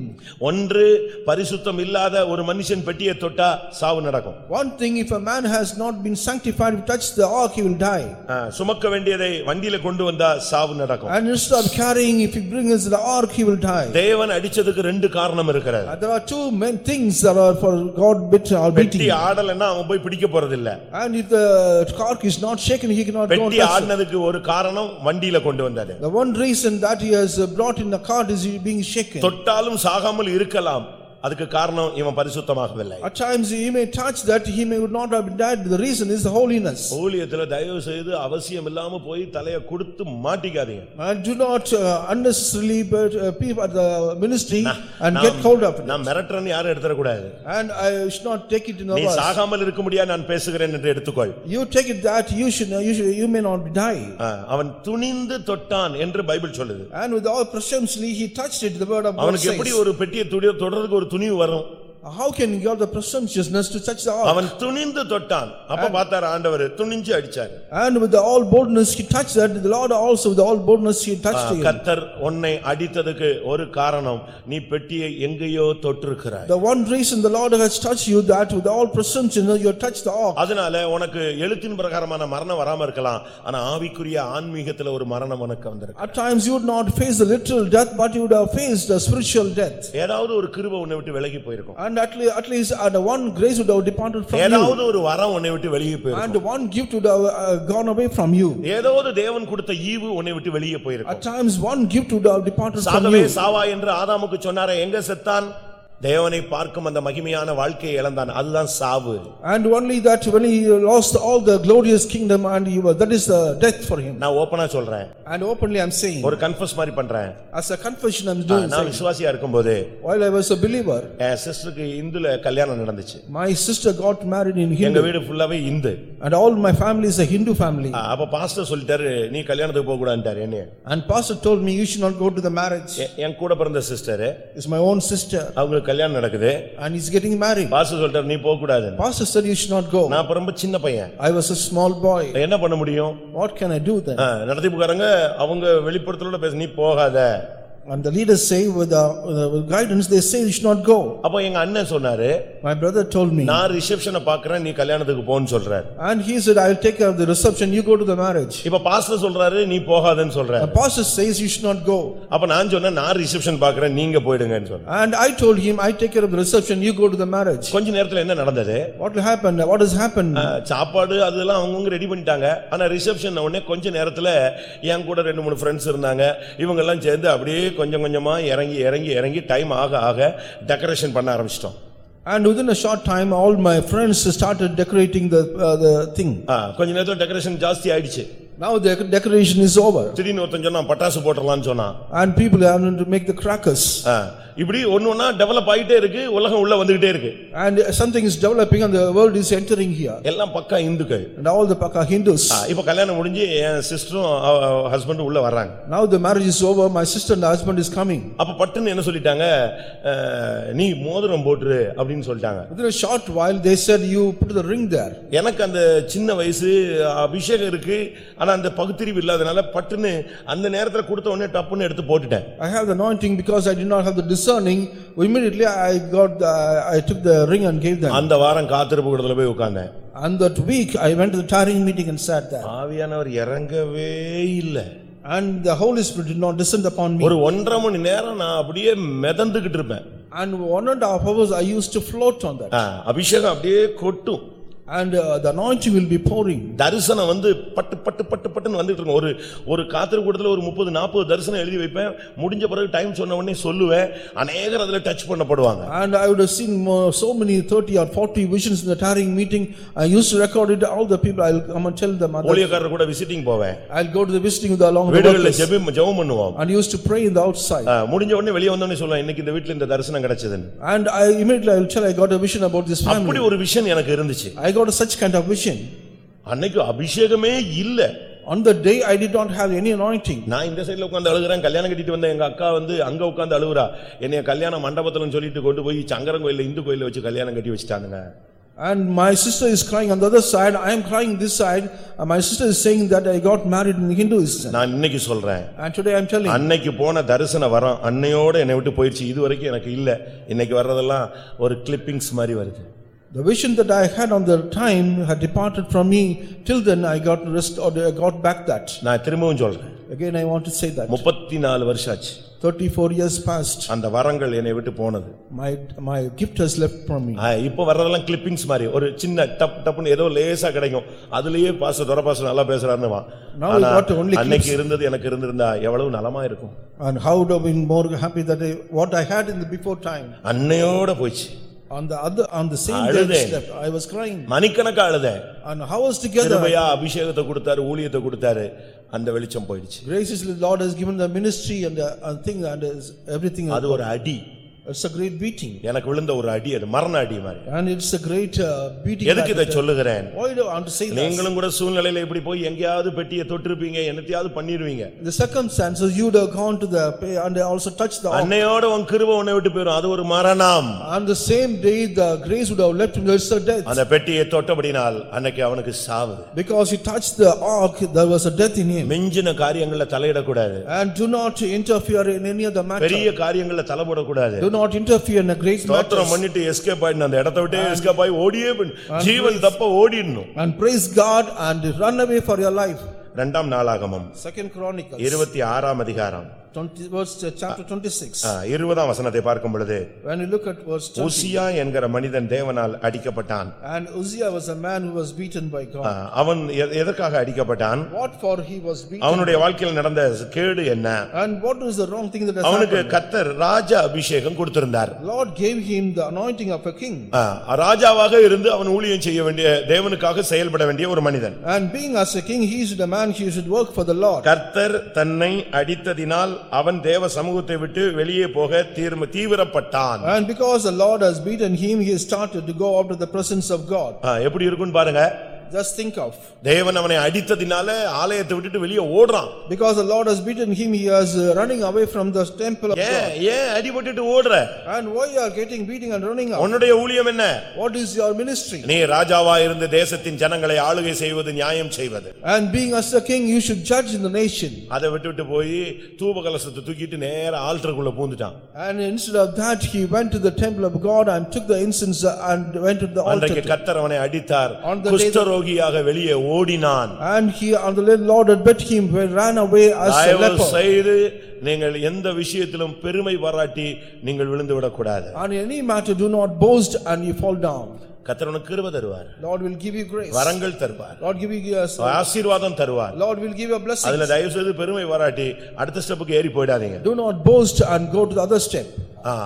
ஒன்று பரிசுத்தம் இல்லாத ஒரு மனுஷன் பெட்டியை தொட்டா சாவு நடக்கும் One thing, if a man has not been sanctified, if he touch the ark, he will die. அஹ், சுமக்க வேண்டியதை வண்டியில கொண்டு வந்தா சாவு நடக்கும் And instead of carrying, if he brings the ark, he will die. தேவன் அடிச்சதுக்கு ரெண்டு காரணம் இருக்கிறது Uh, There are two main things that are for God bit or பெட்டி beating. ஆடலைன்னா அவன் போய் பிடிக்க போறதில்ல And if the ark is not shaken, he cannot go and பெட்டி touch it. ஆடினதுக்கு ஒரு காரணம் வண்டியில கொண்டு வந்தது The one reason that he has brought in the cart is he being shaken. தொட்டாலும் சாகாமல் இருக்கலாம் அதுக்கு காரணம் இவன் பரிசுத்தமாகவில்லை At times he may touch that, he may would not have died, the reason is the holiness. ஊழியத்துல தயவு செய்து அவசியம் இல்லாம போய் தலைய கொடுத்து மாட்டிக்காதீங்க And do not uh, unnecessarily but, uh, peep at the ministry and get hold it. நான் மிரட்டுறேன்னு யாரும் எடுத்துடக்கூடாது And I should not take it in நீ the verse. சாகாமல் இருக்க முடியா நான் பேசுகிறேன் என்று எடுத்துக்கொள் You take it that you should, you should, you may not die. அவன் துணிந்து தொட்டான் என்று பைபிள் சொல்லுது And with all presumptuously, he touched it, the word of God அவனுக்கு எப்படி. ஒரு பெட்டியை துடி- தொடர்றதுக்கு ஒரு துணிவு வரும். How can you get the presumptuousness to touch the ark? அவன் துணிந்து தொட்டான் அப்ப பார்த்தாரு ஆண்டவர் துணிஞ்சு அடிச்சாரு And with the all boldness, he touched that, the Lord also with all boldness, he touched him. கத்தர் உன்னை அடித்ததுக்கு ஒரு காரணம் நீ பெட்டியை எங்கேயோ தொட்டிருக்கிறாய் The one reason the Lord has touched you, that with all presumption, you touched the ark. அதனால உனக்கு எழுத்தின் பிரகாரமான மரணம் வராம இருக்கலாம் ஆனா ஆவிக்குரிய ஆன்மீகத்துல ஒரு மரணம் உனக்கு வந்திருக்கு At times you would not face the literal death, but you would have faced the spiritual death. ஏதாவது ஒரு கிருபை உன்னை விட்டு விலகி போயிருக்கும் And at least, at least, and one grace would have departed from you. ஏதாவது ஒரு வரம் உன்னை விட்டு வெளியே போயிருக்கும் And one gift would have uh, gone away from you. ஏதாவது தேவன் கொடுத்த ஈவு உன்னை விட்டு வெளியே போயிருக்கும் At times, one gift would have departed from சாகவே you. சாவா என்று ஆதாமுக்கு சொன்னாரே எங்க செத்தான் தேவனை பார்க்கும் அந்த மகிமையான வாழ்க்கையை இழந்தான் அதுதான் சாவு And only that when he lost all the glorious kingdom and he was, that is the death for him. நான் ஓப்பனா சொல்றேன் And openly I'm saying, ஒரு கன்ஃபஸ் மாதிரி பண்றேன் as a confession I'm ah, doing, நான் saying, விசுவாசியா இருக்கும்போது while I was a believer, என் சிஸ்டருக்கு இந்துல கல்யாணம் நடந்துச்சு my sister got married in எங்க Hindu வீடு ஃபுல்லாவே Hindu and all my family is a Hindu family. ஆ, அப்ப பாஸ்டர் சொல்லிட்டாரு நீ கல்யாணத்துக்கு போக கூடாதுட்டாரு என்னைய And pastor told me, you should not go to the marriage. எ- என் கூட பிறந்த sister It's my own sister அவங்களுக்கு கல்யாணம் நடக்குது and he's getting married. Pastor சொல்லிட்டாரு நீ போக கூடாது Pastor said you should not go. நான் ரொம்ப சின்ன பையன் I was a small boy. என்ன பண்ண முடியும் What can I do then? நடத்திப்புக்காரங்க அவங்க வெளிப்படுத்தலோட பேச நீ போகாத And the leaders say with uh, with guidance, they say you should not go. அப்ப எங்க அண்ணன் சொன்னாரு My brother told me நான் ரிசப்ஷனை பாக்குறேன் நீ கல்யாணத்துக்கு போன்னு சொல்றாரு and he said, I'll take care of the reception, you go to the marriage. இப்ப பாஸ்டர் சொல்றாரு நீ போகாதன்னு The சொல்றாரு pastor says you should not go. அப்ப நான் சொன்னேன் நான் ரிசப்ஷன் பாக்குறேன் நீங்க போயிடுங்கன்னு சொன்னேன் And I told him, I take care of the reception, you go to the marriage. கொஞ்ச நேரத்துல என்ன நடந்தது What will happen? What has happened? ஆ, சாப்பாடு அதெல்லாம் அவங்கவங்க ரெடி பண்ணிட்டாங்க ஆனா ரிசப்ஷன் உடனே கொஞ்ச நேரத்துல என் கூட ரெண்டு மூணு ஃப்ரெண்ட்ஸ் இருந்தாங்க இவங்க எல்லாம் சேர்ந்து அப்படியே கொஞ்சம் கொஞ்சமா இறங்கி இறங்கி இறங்கி டைம் ஆக ஆக டெக்கரேஷன் பண்ண ஆரம்பிச்சிட்டோம் And within a short time, all my friends started decorating the, uh, the thing. கொஞ்ச நேரத்துல டெக்கரேஷன் ஜாஸ்தி ஆயிடுச்சு Now the decoration is over திடீர்னு ஒருத்தன் சொன்னான் பட்டாசு போட்டுடலாம்னு சொன்னான் and people are going to make the crackers. இப்படி ஒண்ணு ஒண்ணா டெவலப் ஆயிட்டே இருக்கு உலகம் உள்ள வந்துகிட்டே இருக்கு And something is developing and the world is entering here. எல்லாம் பக்கா இந்துக்கள் And all the Hindus. ஆ, இப்ப கல்யாணம் முடிஞ்சு என் சிஸ்டரும் ஹஸ்பண்டும் உள்ள வர்றாங்க Now the marriage is over, my sister and the husband is coming. அப்ப பட்டுன்னு என்ன சொல்லிட்டாங்க நீ மோதிரம் போட்டுரு அப்படின்னு சொல்லிட்டாங்க Within a short while, they said, you put the ring there. எனக்கு அந்த சின்ன வயசு அபிஷேகம் இருக்கு ஆனா அந்த பகுத்தறிவு இல்லாதனால பட்டுன்னு அந்த நேரத்துல கொடுத்த உடனே டப்புன்னு எடுத்து போட்டுட்டேன் I have the anointing because I did not have the discerning. Immediately I got, the, I took the ring and gave them. அந்த வாரம் காத்திருப்பு கூடத்துல போய் உட்கார்ந்தேன் And that week, I went to the tiring meeting and sat there. ஆவியானவர் இறங்கவே இல்லை And the Holy Spirit did not descend upon me. ஒரு ஒன்றரை மணி நேரம் நான் அப்படியே மிதந்துகிட்டு இருப்பேன் And one and a half hours, I used to float on that. ஆ, அபிஷேகம் அப்படியே கொட்டும் And uh, the anointing will be pouring. தரிசனம் வந்து பட்டு பட்டு பட்டு பட்டுன்னு வந்துட்டு இருக்கும் ஒரு ஒரு காத்திரு கூடத்துல ஒரு முப்பது நாற்பது தரிசனம் எழுதி வைப்பேன் முடிஞ்ச பிறகு டைம் சொன்ன உடனே சொல்லுவேன் அநேகர் அதுல டச் பண்ணப்படுவாங்க And I would have seen more, so many thirty or forty visions in the tiring meeting. I used to record it, all the people, I'll come and tell them. others. ஊழியக்காரர் கூட visiting போவேன் I'll go to the visiting with the along the வீடுகளில் workers. ஜெபம் ஜெபம் பண்ணுவோம் And used to pray in the outside. ஆ, முடிஞ்ச உடனே வெளியே வந்தோடனே சொல்லுவேன் இன்னைக்கு இந்த வீட்டுல இந்த தரிசனம் கிடைச்சதுன்னு And I immediately I will tell, I got a vision about this அப்படி family. ஒரு விஷன் எனக்கு இருந்துச்சு I got such kind of vision. அன்னைக்கு அபிஷேகமே இல்ல On the day, I did not have any anointing. நான் இந்த சைடுல உட்கார்ந்து அழுகுறேன் கல்யாணம் கட்டிட்டு வந்த எங்க அக்கா வந்து அங்க உட்கார்ந்து அழுகுறா என்னைய கல்யாண மண்டபத்துலன்னு சொல்லிட்டு கொண்டு போய் சங்கரன் கோயில்ல இந்து கோயில்ல வச்சு கல்யாணம் கட்டி வச்சுட்டானுங்க And my sister is crying on the other side, I am crying this side. And my sister is saying that I got married in Hinduism. நான் இன்னைக்கு சொல்றேன் And today I am telling. அன்னைக்கு போன தரிசன வரம் அன்னையோட என்னை விட்டு போயிடுச்சு இது வரைக்கும் எனக்கு இல்ல இன்னைக்கு வர்றதெல்லாம் ஒரு கிளிப்பிங்ஸ் மாதிரி வருது The vision that I had on the time had departed from me. Till then I got rest or I got back that. நான் திரும்பவும் சொல்றேன் Again, I want to say that. முப்பத்தி நாலு வருஷம் ஆச்சு Thirty-four years passed. அந்த வரங்கள் என்னை விட்டு போனது My, my gift has left from me. ஆ, இப்ப வர்றதெல்லாம் கிளிப்பிங்ஸ் மாதிரி ஒரு சின்ன டப் டப்னு ஏதோ லேசா கிடைக்கும் அதுலயே பாச துர பாச நல்லா பேசுறாருன்னு வா. Now ஆனா, we got only clips. அன்னைக்கு இருந்தது எனக்கு இருந்திருந்தா எவ்வளவு நலமா இருக்கும் And how would have been more happy that I, what I had in the before time. அன்னையோட போச்சு On the other, on the same day அழுதேன். it slept, I was crying. மணிக்கணக்கா அழுதேன் And how was together? கிருபையா அபிஷேகத்தை கொடுத்தாரு ஊழியத்தை கொடுத்தாரு அந்த வெளிச்சம் போயிடுச்சு Graciously, the Lord has given the ministry and the and thing and is- everything. அது ஒரு அடி It's a great beating. எனக்கு விழுந்த ஒரு அடி அது மரண அடி மாதிரி And it's a great uh, beating. எதுக்கு இதை சொல்லுகிறேன் Why do I want to say that? நீங்களும் கூட சூழ்நிலையில இப்படி போய் எங்கேயாவது பெட்டியை தொட்டிருப்பீங்க என்னத்தையாவது பண்ணிருவீங்க The circumstances, you would have gone to the, and also touched the. அன்னையோட உன் கிருபை உன்னை விட்டு போயிரும் அது ஒரு மரணம் On the same day, the grace would have left him, there's a death. அந்த பெட்டியை தொட்டபடினால் அன்னைக்கு அவனுக்கு சாவு Because he touched the ark, there was a death in him. மிஞ்சின காரியங்கள்ல தலையிடக்கூடாது And do not interfere in any other matter. பெரிய காரியங்கள்ல தலைப்படக்கூடாது Do not interfere in a great ஸ்தோத்திரம் matter. பண்ணிட்டு எஸ்கேப் ஆயிடணும் அந்த இடத்த விட்டே எஸ்கேப் ஆகி ஓடியே போயிடணும். ஜீவன் தப்ப ஓடிடணும் And praise God and run away for your life. இரண்டாம் நாளாகமம் Second Chronicles, இருபத்தி ஆறாம் அதிகாரம் 20 verse uh, chapter twenty-six. ஆ, இருபதாம் வசனத்தை பார்க்கும் பொழுது உசியா என்கிற மனிதன் தேவனால் அடிக்கப்பட்டான் and Uzziah was a man who was beaten by ah, God. அவன் எதற்காக அடிக்கப்பட்டான்? அவனுடைய வாழ்க்கையில் நடந்த கேடு என்ன And what is the wrong thing that has அவனுக்கு? கத்தர் ராஜ அபிஷேகம் கொடுத்திருந்தார் Lord gave him the anointing of a king. ஆ, ராஜாவாக இருந்து அவன் ஊழியம் செய்ய வேண்டிய தேவனுக்காக செயல்பட வேண்டிய ஒரு மனிதன் And being as a king, he should a man, he should work for the Lord. கர்த்தர் தன்னை அடித்ததினால் அவன் தேவ சமூகத்தை விட்டு வெளியே போக தீர்ம தீவிரப்பட்டான் And because the Lord has beaten him, he started to go out of the presence of God. எப்படி இருக்குன்னு பாருங்க Just think of, தேவன் அவனை அடித்ததினால ஆலயத்தை விட்டுட்டு வெளியே ஓடுறான் because the Lord has beaten him, he is uh, running away from the temple of ஏன் God. ஏன் அடிபட்டுட்டு ஓடுற And why you are getting beating and running out? உன்னுடைய ஊழியம் என்ன What is your ministry? நீ ராஜாவா இருந்து தேசத்தின் ஜனங்களை ஆளுகை செய்வது நியாயம் செய்வது And being as a king, you should judge in the nation. அதை விட்டுட்டு போய் தூப கலசத்தை தூக்கிட்டு நேர ஆல்டருக்குள்ள பூந்துட்டான் And instead of that, he went to the temple of God and took the incense and went to the அன்றைக்கு altar. கர்த்தர் அவனை அடித்தார் On குஷ்டரோகியாக வெளியே ஓடினான் And he, and the Lord had bet him, ran away as a leper. செய்து நீங்கள் எந்த விஷயத்திலும் பெருமை பாராட்டி நீங்கள் விழுந்து விடக்கூடாது On any matter, do not boast and you fall down. கர்த்தர் உனக்கு கிருபை தருவார் Lord will give you grace. வரங்கள் தருவார் Lord give you, uh, ஆசீர்வாதம் தருவார் Lord will give you a blessing. அதுல தயவு செய்து பெருமை பாராட்டி அடுத்த ஸ்டெப்புக்கு ஏறி போயிடாதீங்க Do not boast and go to the other step.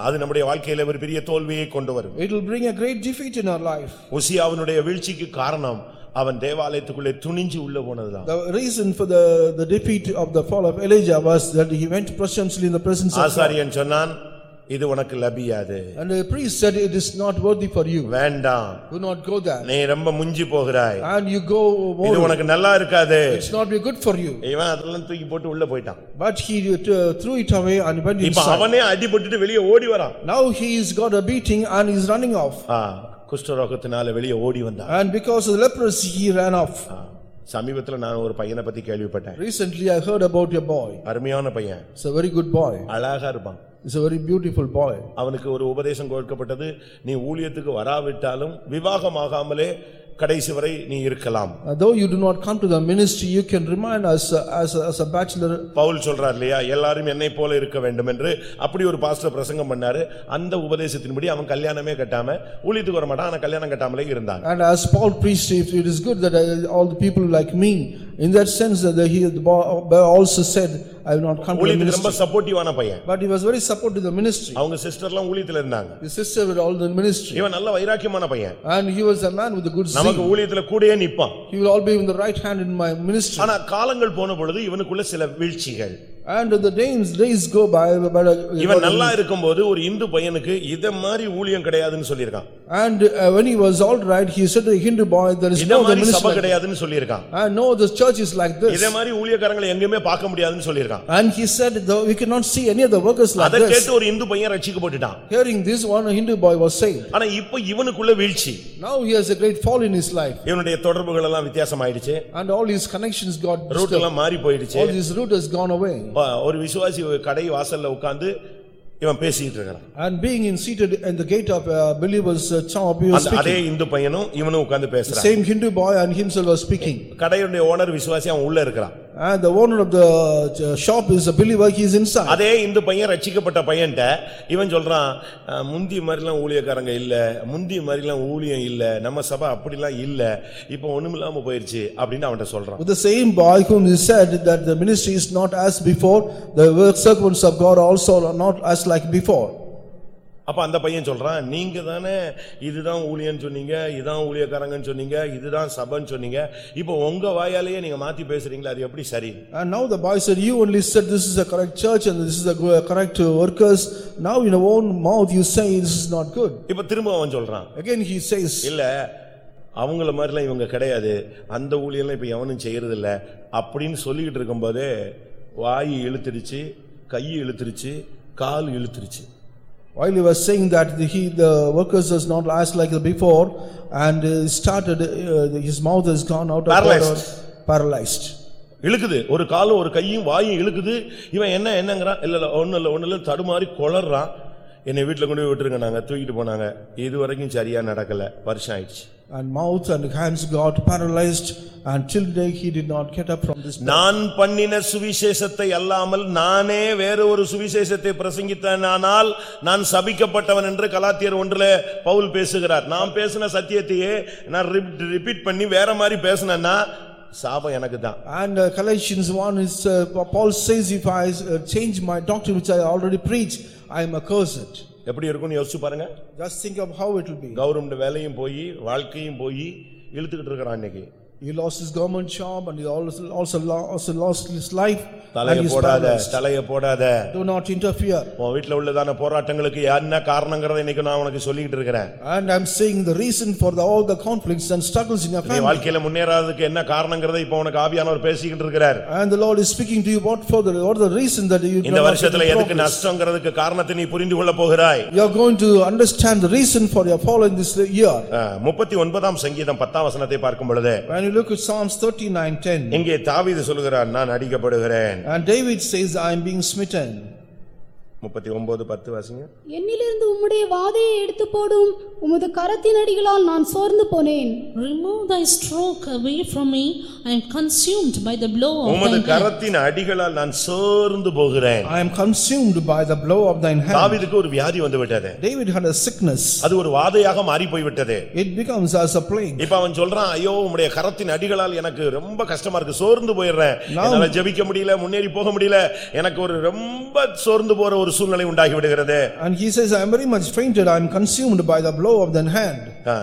அது நம்முடைய வாழ்க்கையில ஒரு பெரிய தோல்வியை கொண்டு வரும் It will bring a great defeat in our life. உசியாவினுடைய வீழ்ச்சிக்கு காரணம் அவன் தேவாலயத்துக்குள்ளே துணிஞ்சு உள்ள போனதுதான் The reason for the, the defeat of the fall of Elijah was that he went presumptuously in the presence of God. ஆசாரியன் சொன்னான் இது உனக்கு லபியாது And the priest said, "It is not worthy for you. வேண்டாம் Do not go there." நீ ரொம்ப முஞ்சி போகிறாய் And you go இது more. உனக்கு நல்லா இருக்காது It's not be good for you. இவன் அதெல்லாம் தூக்கி போட்டு உள்ள போயிட்டான் But he uh, threw it away and went இப்ப inside. அவனே அடிபட்டுட்டு வெளியே ஓடி வரான் Now he has got a beating and he is running off. ஆ, குஷ்டரோகத்தினால வெளியே ஓடி வந்தான் And because of the leprosy, he ran off. சமீபத்துல நான் ஒரு பையனை பத்தி கேள்விப்பட்டேன் Recently, I heard about a boy. அருமையான பையன் It's a very good boy. அழகா இருப்பான் a very beautiful boy. அவனுக்கு ஒரு உபதேசம் கொடுக்கப்பட்டது நீ ஊழியத்துக்கு வராவிட்டாலும் விவாகமாகாமலே கடைசி வரை நீ இருக்கலாம். Uh, Though you do not come to the ministry, you can remain as, a- as, a- as a bachelor. Pavul சொல்றார் இல்லையா? எல்லாரும் என்னை போல இருக்க வேண்டும் என்று. அப்படி ஒரு பாஸ்டர் பிரசங்கம் பண்ணாரு. அந்த உபதேசத்தின்படி அவன் கல்யாணமே கட்டாம ஊழியத்துக்கு வர மாட்டான் ஆனா கல்யாணம் கட்டாமலே இருந்தான். And as Paul preached, if it is good that uh, all the people like me, in that sense that the- he the boy also said, I will not come to the ஊழியத்துக்கு ரொம்ப ministry. சப்போர்ட்டிவான பையன் But he was very supportive to the ministry. அவங்க சிஸ்டர்லாம் ஊழியத்துல இருந்தாங்க His sister with all the ministry. இவன் நல்ல வைராக்கியமான பையன் And he was a man with a good நமக்கு zeal. ஊழியத்துல கூடயே நிப்பான் He will all be in the right hand in my ministry. ஆனா காலங்கள் போன பொழுது இவனுக்குள்ள சில வீழ்ச்சிகள் And the days, days go by, but. uh, இவன் நல்லா இருக்கும்போது ஒரு இந்து பையனுக்கு இத மாதிரி ஊழியம் கிடையாதுன்னு சொல்லியிருக்கான் And uh, when he was all right, he said to the Hindu boy, there is இத no other மாதிரி ministry. சபை like- கிடையாதுன்னு சொல்லியிருக்கான் And no, the church is like இதே this. மாதிரி ஊழியக்காரங்களை எங்கேயுமே பார்க்க முடியாதுன்னு சொல்லியிருக்கான் And he said, though we cannot see any other workers like அதை this. கேட்டு ஒரு இந்து பையன் ரட்சிக்கப்பட்டுட்டான் Hearing this, one Hindu boy was saved. ஆனா இப்ப இவனுக்குள்ள வீழ்ச்சி Now he has a great fall in his life. இவனுடைய தொடர்புகள் எல்லாம் வித்தியாசம் ஆயிடுச்சு And all his connections got root disturbed. எல்லாம் மாறி போயிடுச்சு All his route has gone away. ஒரு விசுவாசி கடை வாசல்ல உட்கார்ந்து இவன் பேசிட்டு இருக்கிறான் And being in seated in the gate of uh, believers' uh, shop, he was அதே. இந்து பையனும் இவனும் உட்கார்ந்து The பேசுறான் same Hindu boy and himself was speaking. கடையுடைய ஓனர் விசுவாசி அவன் உள்ள இருக்கிறான் And the owner of the uh, shop is a believer, he is inside. அதே இந்து பையன் ரட்சிக்கப்பட்ட பையன்ட்ட இவன் சொல்றான் "ஆ, முந்தி மாதிரிலாம் ஊழியக்காரங்க இல்ல முந்தி மாதிரிலாம் ஊழியம் இல்ல நம்ம சபை அப்படிலாம் இல்ல இப்போ ஒண்ணுமில்லாம போயிருச்சு அப்படின்னு அவன்கிட்ட சொல்றான் With the same boy whom he said that the ministry is not as before, the work servants of God also are not as like before. அப்ப அந்த பையன் சொல்றான் நீங்க தானே இதுதான் ஊழியன்னு சொன்னீங்க இதான் ஊழியக்காரங்கன்னு சொன்னீங்க இதுதான் சபைன்னு சொன்னீங்க. இப்போ உங்க வாயாலேயே நீங்க மாத்தி பேசுறீங்களா அது எப்படி சரி? And now the boy said, you only said this is a correct church and this is the correct uh, workers. Now in your own mouth you say this is not good. இப்ப திரும்ப அவன் சொல்றான். Again he says, இல்ல அவங்கள மாதிரிலாம் இவங்க கிடையாது. அந்த ஊழியெல்லாம் இப்ப எவனும் செய்யறது இல்ல அப்படின்னு சொல்லிக்கிட்டு இருக்கும்போதே வாய் இழுத்துருச்சு கை இழுத்துருச்சு கால் இழுத்துருச்சு while he was saying that the- he, the workers was not as like before and uh, started, uh, his mouth has gone out of Paralyzed. order, paralyzed. இழுக்குது. ஒரு காலும் ஒரு கையும் வாயும் இழுக்குது. இவன் என்ன என்னங்கிறான்? இல்ல இல்ல ஒண்ணு இல்ல ஒண்ணு இல்ல. தடுமாறி கொளறான் என்னை வீட்டுல கொண்டு போய் விட்டுருங்க நாங்க. தூக்கிட்டு போனாங்க. இது வரைக்கும் சரியா நடக்கல. வருஷம் ஆயிடுச்சு. And mouth and hands got paralyzed and till day he did not get up from this. நான் பண்ணின சுவிசேஷத்தை அல்லாமல் நானே வேற ஒரு சுவிசேஷத்தை பிரசங்கித்தனால் நான் சபிக்கப்பட்டவன் என்று கலாத்தியர் ஒன்றுல பவுல் பேசுகிறார் நான் பேசின சத்தியத்தையே நான் ரிப்பீட் பண்ணி வேற மாதிரி பேசினேன்னா சாபம் எனக்கு தான் And uh, Galatians 1 is, uh, Paul says, if I uh, change my doctrine which I already preach, I am accursed. எப்படி இருக்கும்னு யோசிச்சு பாருங்க Just think of how it will be. Government வேலையும் போய் வாழ்க்கையும் போய் இழுத்துக்கிட்டு இருக்கிறான் இன்னைக்கு He lost his government job and he also also lo- also lost his life and தலைய he is போடாத paralyzed. தலைய போடாத Do not interfere. உன் வீட்டுல உள்ளதான போராட்டங்களுக்கு என்ன காரணங்கிறத இன்னைக்கு நான் உனக்கு சொல்லிக்கிட்டு இருக்கிறேன் And I'm saying the reason for the, all the conflicts and struggles in your நீ family. வாழ்க்கையில முன்னேறாததுக்கு என்ன காரணங்கிறத இப்ப உனக்கு ஆவியானவர் பேசிக்கிட்டு இருக்கிறார் And the Lord is speaking to you what for the, what the reason that you. இந்த cannot வருஷத்துல get எதுக்கு progress. நஷ்டங்கிறதுக்கு காரணத்தை நீ புரிந்து கொள்ள போகிறாய் You are going to understand the reason for your fall in this year. முப்பத்தி ஒன்பதாம் சங்கீதம் பத்தாம் வசனத்தை பார்க்கும் பொழுது When you look at Psalms thirty-nine ten, இங்கே தாவீது சொல்லுகிறார் நான் அடிக்கப்படுகிறேன் and David says, I am being smitten. முப்பத்தி ஒன்பது பத்து வாசிங்க என்னிலிருந்து உம்முடைய வாதையை எடுத்து போடும் உமது கரத்தின் அடிகளால் நான் சோர்ந்து போனேன் Remove thy stroke away from me, I am consumed by the blow of உமது thine hand. கரத்தின் அடிகளால் நான் சோர்ந்து போகிறேன் I am consumed by the blow of thine hand. தாவீதுக்கு ஒரு வியாதி வந்து விட்டது David had a sickness. அது ஒரு வாதையாக மாறி போய் விட்டது It becomes as a plague. இப்ப அவன் சொல்றான் ஐயோ உம்முடைய கரத்தின் அடிகளால் எனக்கு ரொம்ப கஷ்டமா இருக்கு சோர்ந்து போயிடுறேன் என்னால ஜெபிக்க முடியல முன்னேறி போக முடியல எனக்கு ஒரு ரொம்ப சோர்ந்து போற ஒரு சூழ்நிலை உண்டாகி விடுகிறது And he says, I am very much fainted, I am consumed by the blow of thine hand.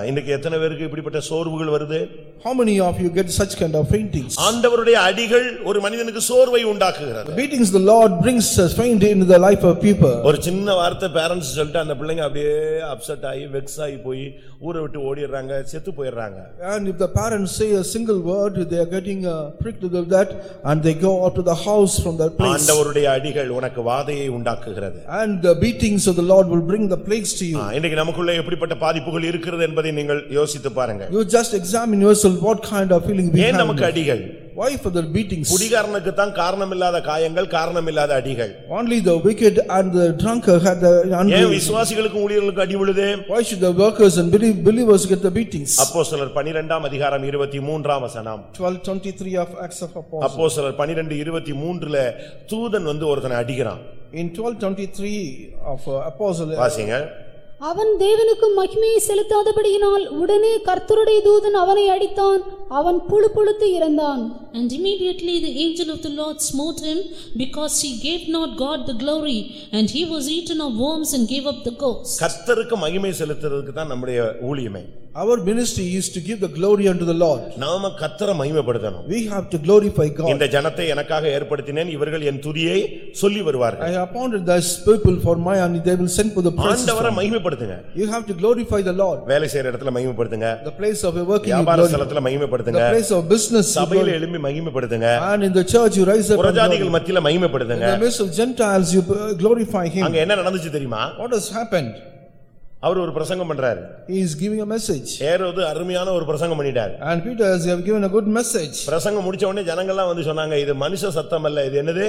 இன்னைக்கு எத்தனை பேருக்கு இப்படிப்பட்ட சோர்வுகள் வருது How many of you get such kind of faintings? ஆண்டவருடைய அடிகள் ஒரு மனிதனுக்கு சோர்வை உண்டாக்குகிறது Beatings the Lord brings us faint into the life of people. ஒரு சின்ன வார்த்தை பேரண்ட்ஸ் சொல்லிட்டு அந்த பிள்ளைங்க அப்படியே அப்செட் ஆகி வெக்ஸ் ஆகி போய் ஊரை விட்டு ஓடிடுறாங்க செத்து போயிடுறாங்க And if the parents say a single word, they are getting uh, pricked with that and they go out to the house from that place. ஆண்டவருடைய அடிகள் உனக்கு வாதையை உண்டாக்குகிறது And the beatings of the Lord will bring the plagues to you. இன்னைக்கு நமக்குள்ள எப்படிப்பட்ட பாதிப்புகள் இருக்கிறது என்பதை நீங்கள் யோசித்து பாருங்க You just examine yourself what kind of feeling we ஏன். நமக்கு அடிகள் Why for the beatings? குடிகாரனுக்கு தான் காரணமில்லாத காயங்கள் காரணமில்லாத அடிகள் Only the wicked and the drunkard had the ஏன். விசுவாசிகளுக்கும் ஊழியர்களுக்கு அடி விழுது Why should the workers and belie- believers get the beatings? அப்போஸ்தலர் பனிரெண்டாம் அதிகாரம் இருபத்தி மூன்றாம் வசனம் Twelve twenty-three of Acts of Apostles. அப்போஸ்தலர் பனிரெண்டு இருபத்தி மூன்றுல தூதன் வந்து ஒருத்தனை அடிக்கிறான் In twelve twenty-three of uh, Apostle, வாசிங்க அவன் தேவனுக்கு மகிமையை செலுத்தாதபடியினால் உடனே கர்த்தருடைய தூதன் அவனை அடித்தான் அவன் புழு புழுத்து இறந்தான் And immediately the angel of the Lord smote him, because he gave not God the glory, and he was eaten of worms and gave up the ghost. கர்த்தருக்கு மகிமை செலுத்துறதுக்கு தான் நம்முடைய ஊழியமே our ministry is to give the glory unto the Lord. நாம கர்த்தரை மகிமைப்படுத்தணும் We have to glorify God. இந்த ஜனத்தை எனக்காக ஏற்படுத்தினேன் இவர்கள் என் துதியை சொல்லி வருவார்கள் I appointed these people for my, and they will send for the praises. ஆண்டவரை from me. மகிமைப்படுத்துங்க You have to glorify the Lord. வேலை செய்யற இடத்துல மகிமைப்படுத்துங்க The place of your working, you வியாபார glorify. ஸ்தலத்துல The மகிமைப்படுத்துங்க place of business, you சபையில glorify. எழும்பி மகிமைப்படுத்துங்க And in the church, you rise up and புறஜாதிகள் glorify. மத்தியில In மகிமைப்படுத்துங்க the midst of Gentiles, you uh, glorify Him. அங்க என்ன நடந்துச்சு தெரியுமா What has happened? அவர் ஒரு பிரசங்கம் பண்றாரு He is giving a message. ஏரோது அருமையான ஒரு பிரசங்கம் பண்ணிட்டார் And Peter has given a good message. பிரசங்கம் முடிச்ச உடனே ஜனங்கள்லாம் வந்து சொன்னாங்க இது மனுஷ சத்தம் அல்ல இது என்னது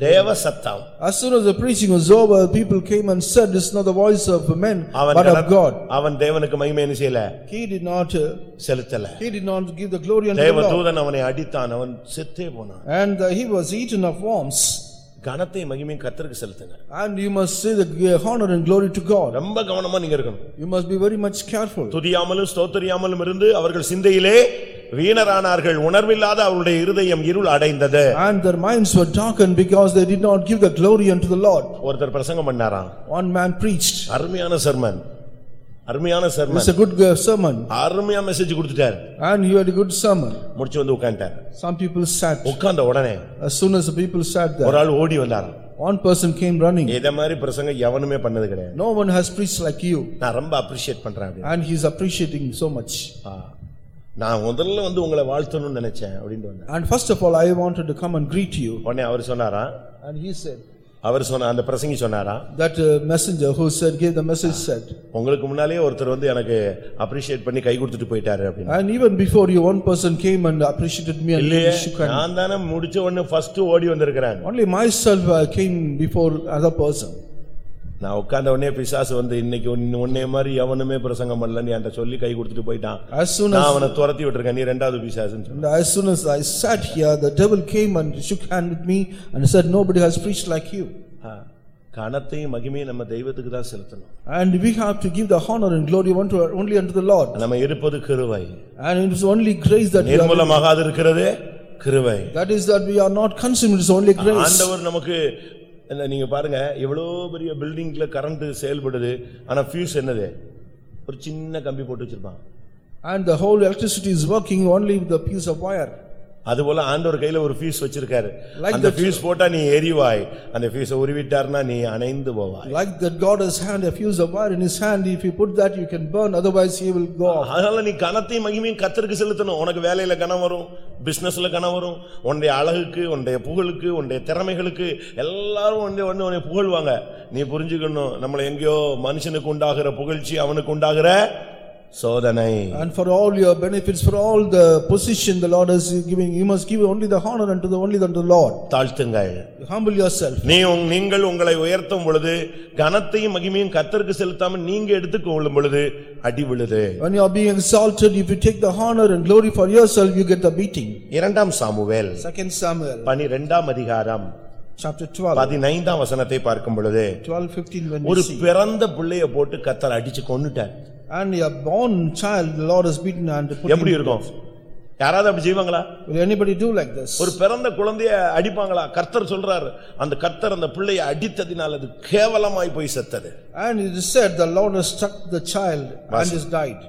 தேவ சத்தம் As soon as the preaching was over, people came and said, "This is not the voice of men, but of God." அவன் தேவனுக்கு மகிமை செய்யல He did not, uh, செலுத்தல he did not give the glory unto the தேவ Lord. தூதன் அவனை அடித்தான் அவன் செத்தே போனான் And uh, he was eaten of worms. கனத்தை மகிமையும் கர்த்தருக்கு செலுத்துங்க And you must say the uh, honor and glory to God. ரொம்ப கவனமா நீங்க இருக்கணும் You must be very much careful. துதியாமலும் ஸ்தோத்தரியாமலும் இருந்து அவர்கள் சிந்தையிலே வீணரானார்கள் உணர்வில்லாத அவருடைய இருதயம் இருள் அடைந்தது And their minds were darkened because they did not give the glory unto the Lord. ஒருத்தர் பிரசங்கம் பண்ணாராம் One man preached. அருமையான சர்மன் அருமையான It's sermon a good uh, sermon. அருமையா மெசேஜ் கொடுத்துட்டார் And he had a good sermon. முடிச்சு வந்து உட்கார்ந்தார் Some people sat. உட்கார்ந்த உடனே As soon as the people sat there, ஒரு ஆள் ஓடி வந்தாராம் one person came running. இத மாதிரி பிரசங்கம் எவனுமே பண்ணது கிடையாது No one has preached like you. நான் ரொம்ப அப்ரிஷியேட் பண்றேன். And he is appreciating so much. நான் முதல்ல வந்து உங்களை வாழ்த்தணும்னு நினைச்சேன் அப்படின்னு And first of all, I wanted to come and greet you. உடனே அவர் சொன்னாரா And he said, அவர் சொன்ன அந்த பிரசங்கி சொன்னாரா that uh, messenger who said, gave the message said, உங்களுக்கு முன்னாலேயே ஒருத்தர் வந்து எனக்கு அப்ரிஷியேட் பண்ணி கை கொடுத்துட்டு போயிட்டாரு அப்படின்னு and even before you, one person came and appreciated me and இல்லையே he shook hand. நான் தானே முடிச்ச உடனே ஃபர்ஸ்ட் ஓடி வந்திருக்கிறேன் Only myself uh, came before other person. நான் உட்கார்ந்த உடனே பிசாசு வந்து இன்னைக்கு உன்னை- மாதிரி எவனுமே பிரசங்கம் பண்ணலன்னு என்கிட்ட சொல்லி கை கொடுத்துட்டு போயிட்டான் As soon நான் as, அவனை துரத்தி விட்டுருக்கேன் நீ ரெண்டாவது பிசாசுன்னு and as soon as I sat here, the devil came and shook hand with me and said, nobody has preached like you. கனத்தையும் மகிமையும் நம்ம தெய்வத்துக்கு தான் செலுத்தணும் And we have to give the honor and glory unto, only unto the Lord. நம்ம இருப்பது கிருவை And it is only grace that நிர்மூலமாகாது இருக்கிறது கிருவை that is that we are not consumed, it is only grace. ஆண்டவர் நமக்கு என்ன நீங்க பாருங்க எவ்வளவு பெரிய பில்டிங்ல கரண்ட் செயல்படுது ஆனா ஃபியூஸ் என்னது? ஒரு சின்ன கம்பி போட்டு வச்சிருப்பான் And the whole electricity is working only with a piece of wire. அதுபோல ஆண்டவர் கையில ஒரு ஃபியூஸ் வச்சிருக்காரு. அந்த ஃபியூஸ் போட்டா நீ எரிவாய். அந்த ஃபியூஸ உருவிட்டாருன்னா நீ அணைந்து போவாய். Like that God has hand, a fuse of wire in his hand, if you put that, you can burn, otherwise he will go. அதனால நீ கனத்தையும் மகிமையும் கத்தருக்கு செலுத்தணும். உனக்கு வேலையில கனம் வரும். பிஸ்னஸில் கனம் வரும். உன்னுடைய அழகுக்கு உன்னுடைய புகழுக்கு உன்னுடைய திறமைகளுக்கு எல்லாரும் வந்து வந்து உன்னை புகழ்வாங்க. நீ புரிஞ்சுக்கணும். நம்மளை எங்கேயோ மனுஷனுக்கு உண்டாகிற புகழ்ச்சி அவனுக்கு உண்டாகிற சோதனை And for all your benefits, for all the position the Lord is giving, you must give only the honor unto the, only unto the Lord. தாழ்த்துங்கள் Humble yourself. நீ நீங்கள் உங்களை உயர்த்தும் பொழுது கனத்தையும் மகிமையும் கத்தருக்கு செலுத்தாம நீங்க எடுத்துக்கொள்ளும் பொழுது அடி விழுது When you are being exalted, if you take the honor and glory for yourself, you get the beating. இரண்டாம் சாமுவேல் Second Samuel, பனிரெண்டாம் அதிகாரம் chapter 12, பதினைந்தாம் வசனத்தை பார்க்கும் பொழுது 12, 15, when ஒரு. பிறந்த பிள்ளைய போட்டு கத்தர் அடிச்சு கொன்னுட்டார் And a born child, the Lord has beaten and put எப்படி. இருக்கும்? யாராவது அப்படி செய்வாங்களா? Will anybody do like this? ஒரு பிறந்த குழந்தைய அடிப்பாங்களா? கர்த்தர் சொல்றாரு அந்த கர்த்தர் அந்த பிள்ளைய அடித்ததினால் அது கேவலமாய் போய் செத்தது. And it is said, the Lord has struck the child and is died.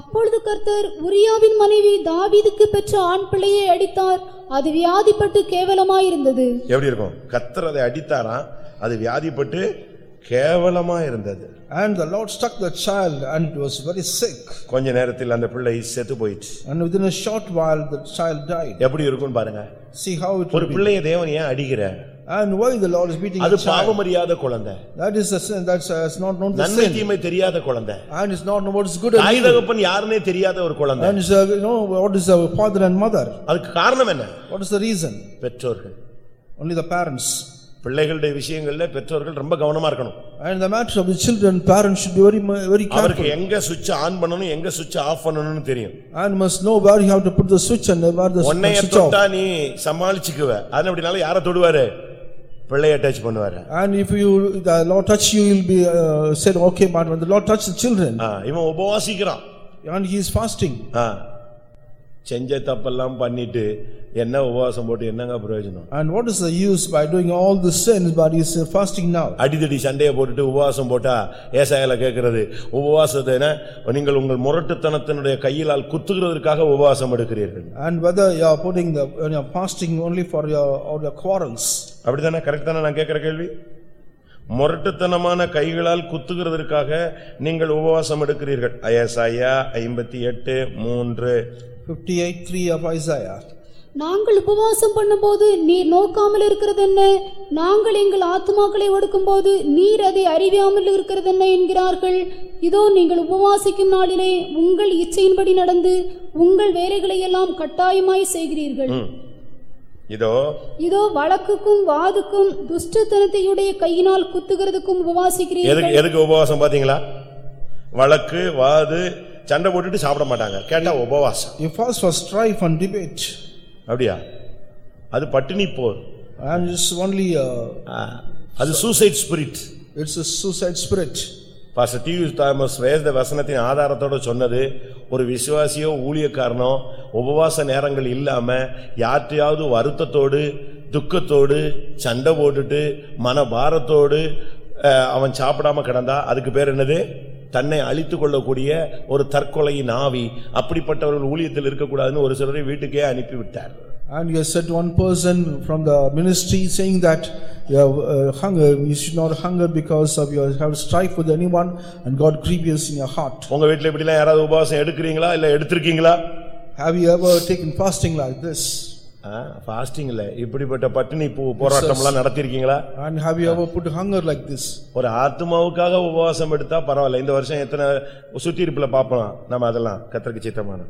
அப்பொழுது கர்த்தர் உரியாவின் மனைவி தாவீதுக்கு பெற்ற ஆண் பிள்ளையை அடித்தார். அது வியாதிப்பட்டு கேவலமாயிருந்தது. எப்படி இருக்கும்? கர்த்தர் அதை அடித்தாராம் அது வியாதிப்பட்டு கேவலமா இருந்தது And the Lord struck the child and it was very sick. கொஞ்ச நேரத்தில் அந்த பிள்ளை செத்து போயிடுச்சு And within a short while, the child died. எப்படி இருக்கும்னு பாருங்க See how it ஒரு will be. பிள்ளைய தேவன் ஏன் அடிக்கிற And why the Lord is beating அது the child? பாவமறியாத குழந்தை That is a sin, that's, uh, it's not known the நன்மை sin. தீமை தெரியாத குழந்தை And it's not known what is good and தாய் evil. தகப்பன் யாருன்னே தெரியாத ஒரு குழந்தை And it's, uh, you know, what is our father and mother? அதுக்கு காரணம் என்ன What is the reason? பெற்றோர்கள் Only the parents. பிள்ளைகளுடைய விஷயங்கள்ல பெற்றோர்கள் ரொம்ப கவனமா இருக்கணும் And the matter of the children, parents should be very, very அவருக்கு careful. எங்க சுவிட்ச் ஆன் பண்ணணும் எங்க சுவிட்ச் ஆஃப் பண்ணணும்னு தெரியும் And must know where you have to put the switch and where the switch off. தொட்டா நீ சமாளிச்சுக்குவ அது அப்படினால யார தொடுவாரு பிள்ளைய டச் பண்ணுவாரு And if you, the Lord touch you, you'll be uh, said, okay, but when the Lord touch the children, இவன் உபவாசிக்கிறான் and he is fasting. செஞ்ச தப்பெல்லாம் பண்ணிட்டு என்ன உபவாசம் போட்டு என்னங்க பிரயோஜனம் And what is the use by doing all the sins, but is uh, fasting now? அடிதடி சண்டையை போட்டுட்டு உபவாசம் போட்டா ஏசாயால கேட்கிறது உபவாசத்தை? நீங்கள் உங்கள் முரட்டுத்தனத்தினுடைய கையிலால் குத்துகிறதற்காக உபவாசம் எடுக்கிறீர்கள் And whether you are putting the, you are fasting only for your, or your quarrels. அப்படித்தானே கரெக்ட் தானே நான் கேட்கிற கேள்வி முரட்டுத்தனமான கைகளால் குத்துகிறதற்காக நீங்கள் உபவாசம் எடுக்கிறீர்கள் ஐஎஸ்ஐயா ஐம்பத்தி எட்டு மூன்று Fifty-eight, three of Isaiah. நாங்கள் உபவாசம் பண்ணும்போது நீர் நோக்காமல் இருக்கிறது என்ன நாங்கள் எங்கள் ஆத்துமாக்களை ஒடுக்கும்போது நீர் அதை அறியாமல் இருக்கிறது என்ன என்கிறார்கள்? இதோ நீங்கள் உபவாசிக்கும் நாளிலே உங்கள் இச்சையின்படி நடந்து உங்கள் வேலைகளை எல்லாம் கட்டாயமாய் செய்கிறீர்கள். இதோ. இதோ வழக்குக்கும் வாதுக்கும் துஷ்டத்தனத்தையுடைய கையினால் குத்துகிறதுக்கும் உபவாசிக்கிறீர்கள். எதுக்கு எதுக்கு உபவாசம் பாத்தீங்களா வழக்கு வாது சண்டை போட்டுட்டு சாப்பிட மாட்டாங்க. கேட்டா உபவாசம். You fast for strife and debate. அப்படியா? அது பட்டினி போர். And it's only, uh, அது suicide spirit it's a suicide spirit. Pastor T Thomas வேத வசனத்தின் ஆதாரத்தோட சொன்னது ஒரு விசுவாசியோ ஊழியக்காரனோ உபவாச நேரங்கள் இல்லாம யார்ட்டையாவது வருத்தத்தோடு துக்கத்தோடு சண்டை போட்டுட்டு மனபாரத்தோடு அவன் சாப்பிடாம கிடந்தா அதுக்கு பேர் என்னது? தன்னை அழித்துக் கொள்ளக்கூடிய ஒரு தற்கொலையின் ஆவி அப்படிப்பட்டவர்கள் ஊழியத்தில் இருக்கக்கூடாதுன்னு ஒரு சிலரை வீட்டுக்கே அனுப்பி விட்டார் And you said one person from the ministry saying that you have uh, hunger, you should not hunger because of your have strife with anyone and God grievous in your heart. உங்க வீட்டுல இப்படிலாம் யாராவது உபவாசம் எடுக்கிறீங்களா இல்ல எடுத்திருக்கீங்களா Have you ever taken fasting like this? Fasting இல்ல இப்படிப்பட்ட பட்டினி போராட்டம்லாம் நடத்திருக்கீங்களா? And have you ever put hunger like this? ஒரு ஆத்மாவுக்காக உபவாசம் எடுத்தா பரவாயில்ல. இந்த வருஷம் எத்தனை சுத்தி இருப்புல பாப்போம் நம்ம அதெல்லாம் கத்தருக்கு சித்தமான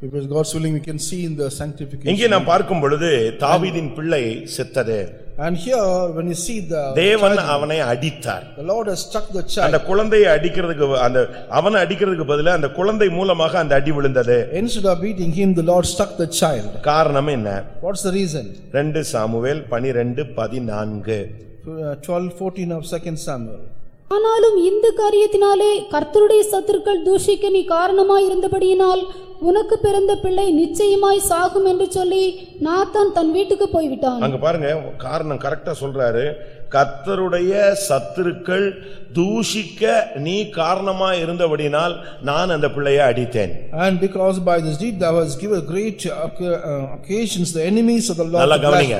Because God's willing, we can see in the sanctification. இங்கே நாம் பார்க்கும் பொழுது தாவீதின் பிள்ளை செத்தது And here, when you see the, தேவன் அவனை அடித்தார் the Lord has struck the அந்த child. குழந்தையை அடிக்கிறதுக்கு அந்த அவனை அடிக்கிறதுக்கு பதிலா அந்த குழந்தை மூலமாக அந்த அடி விழுந்தது Instead of beating him, the Lord struck the child. காரணம் என்ன What's the reason? ரெண்டு சாமுவேல் பனிரெண்டு பதினான்கு Uh, Twelve fourteen of second Samuel. ஆனாலும் இந்த காரியத்தினாலே கர்த்தருடைய சத்துருக்கள் தூஷிக்க நீ காரணமாய் இருந்தபடியினால் உனக்கு பிறந்த பிள்ளை நிச்சயமாய் சாகும் என்று சொல்லி நாத்தான் தன் வீட்டுக்கு போய்விட்டான் அங்க பாருங்க காரணம் கரெக்டா சொல்றாரு கர்த்தருடைய சத்துருக்கள் தூஷிக்க நீ காரணமா இருந்தபடினால் நான் அந்த பிள்ளையை அடித்தேன் And because by this deed thou hast given great occa- uh, occasions, the enemies of the Lord. நல்லா கவனிங்க.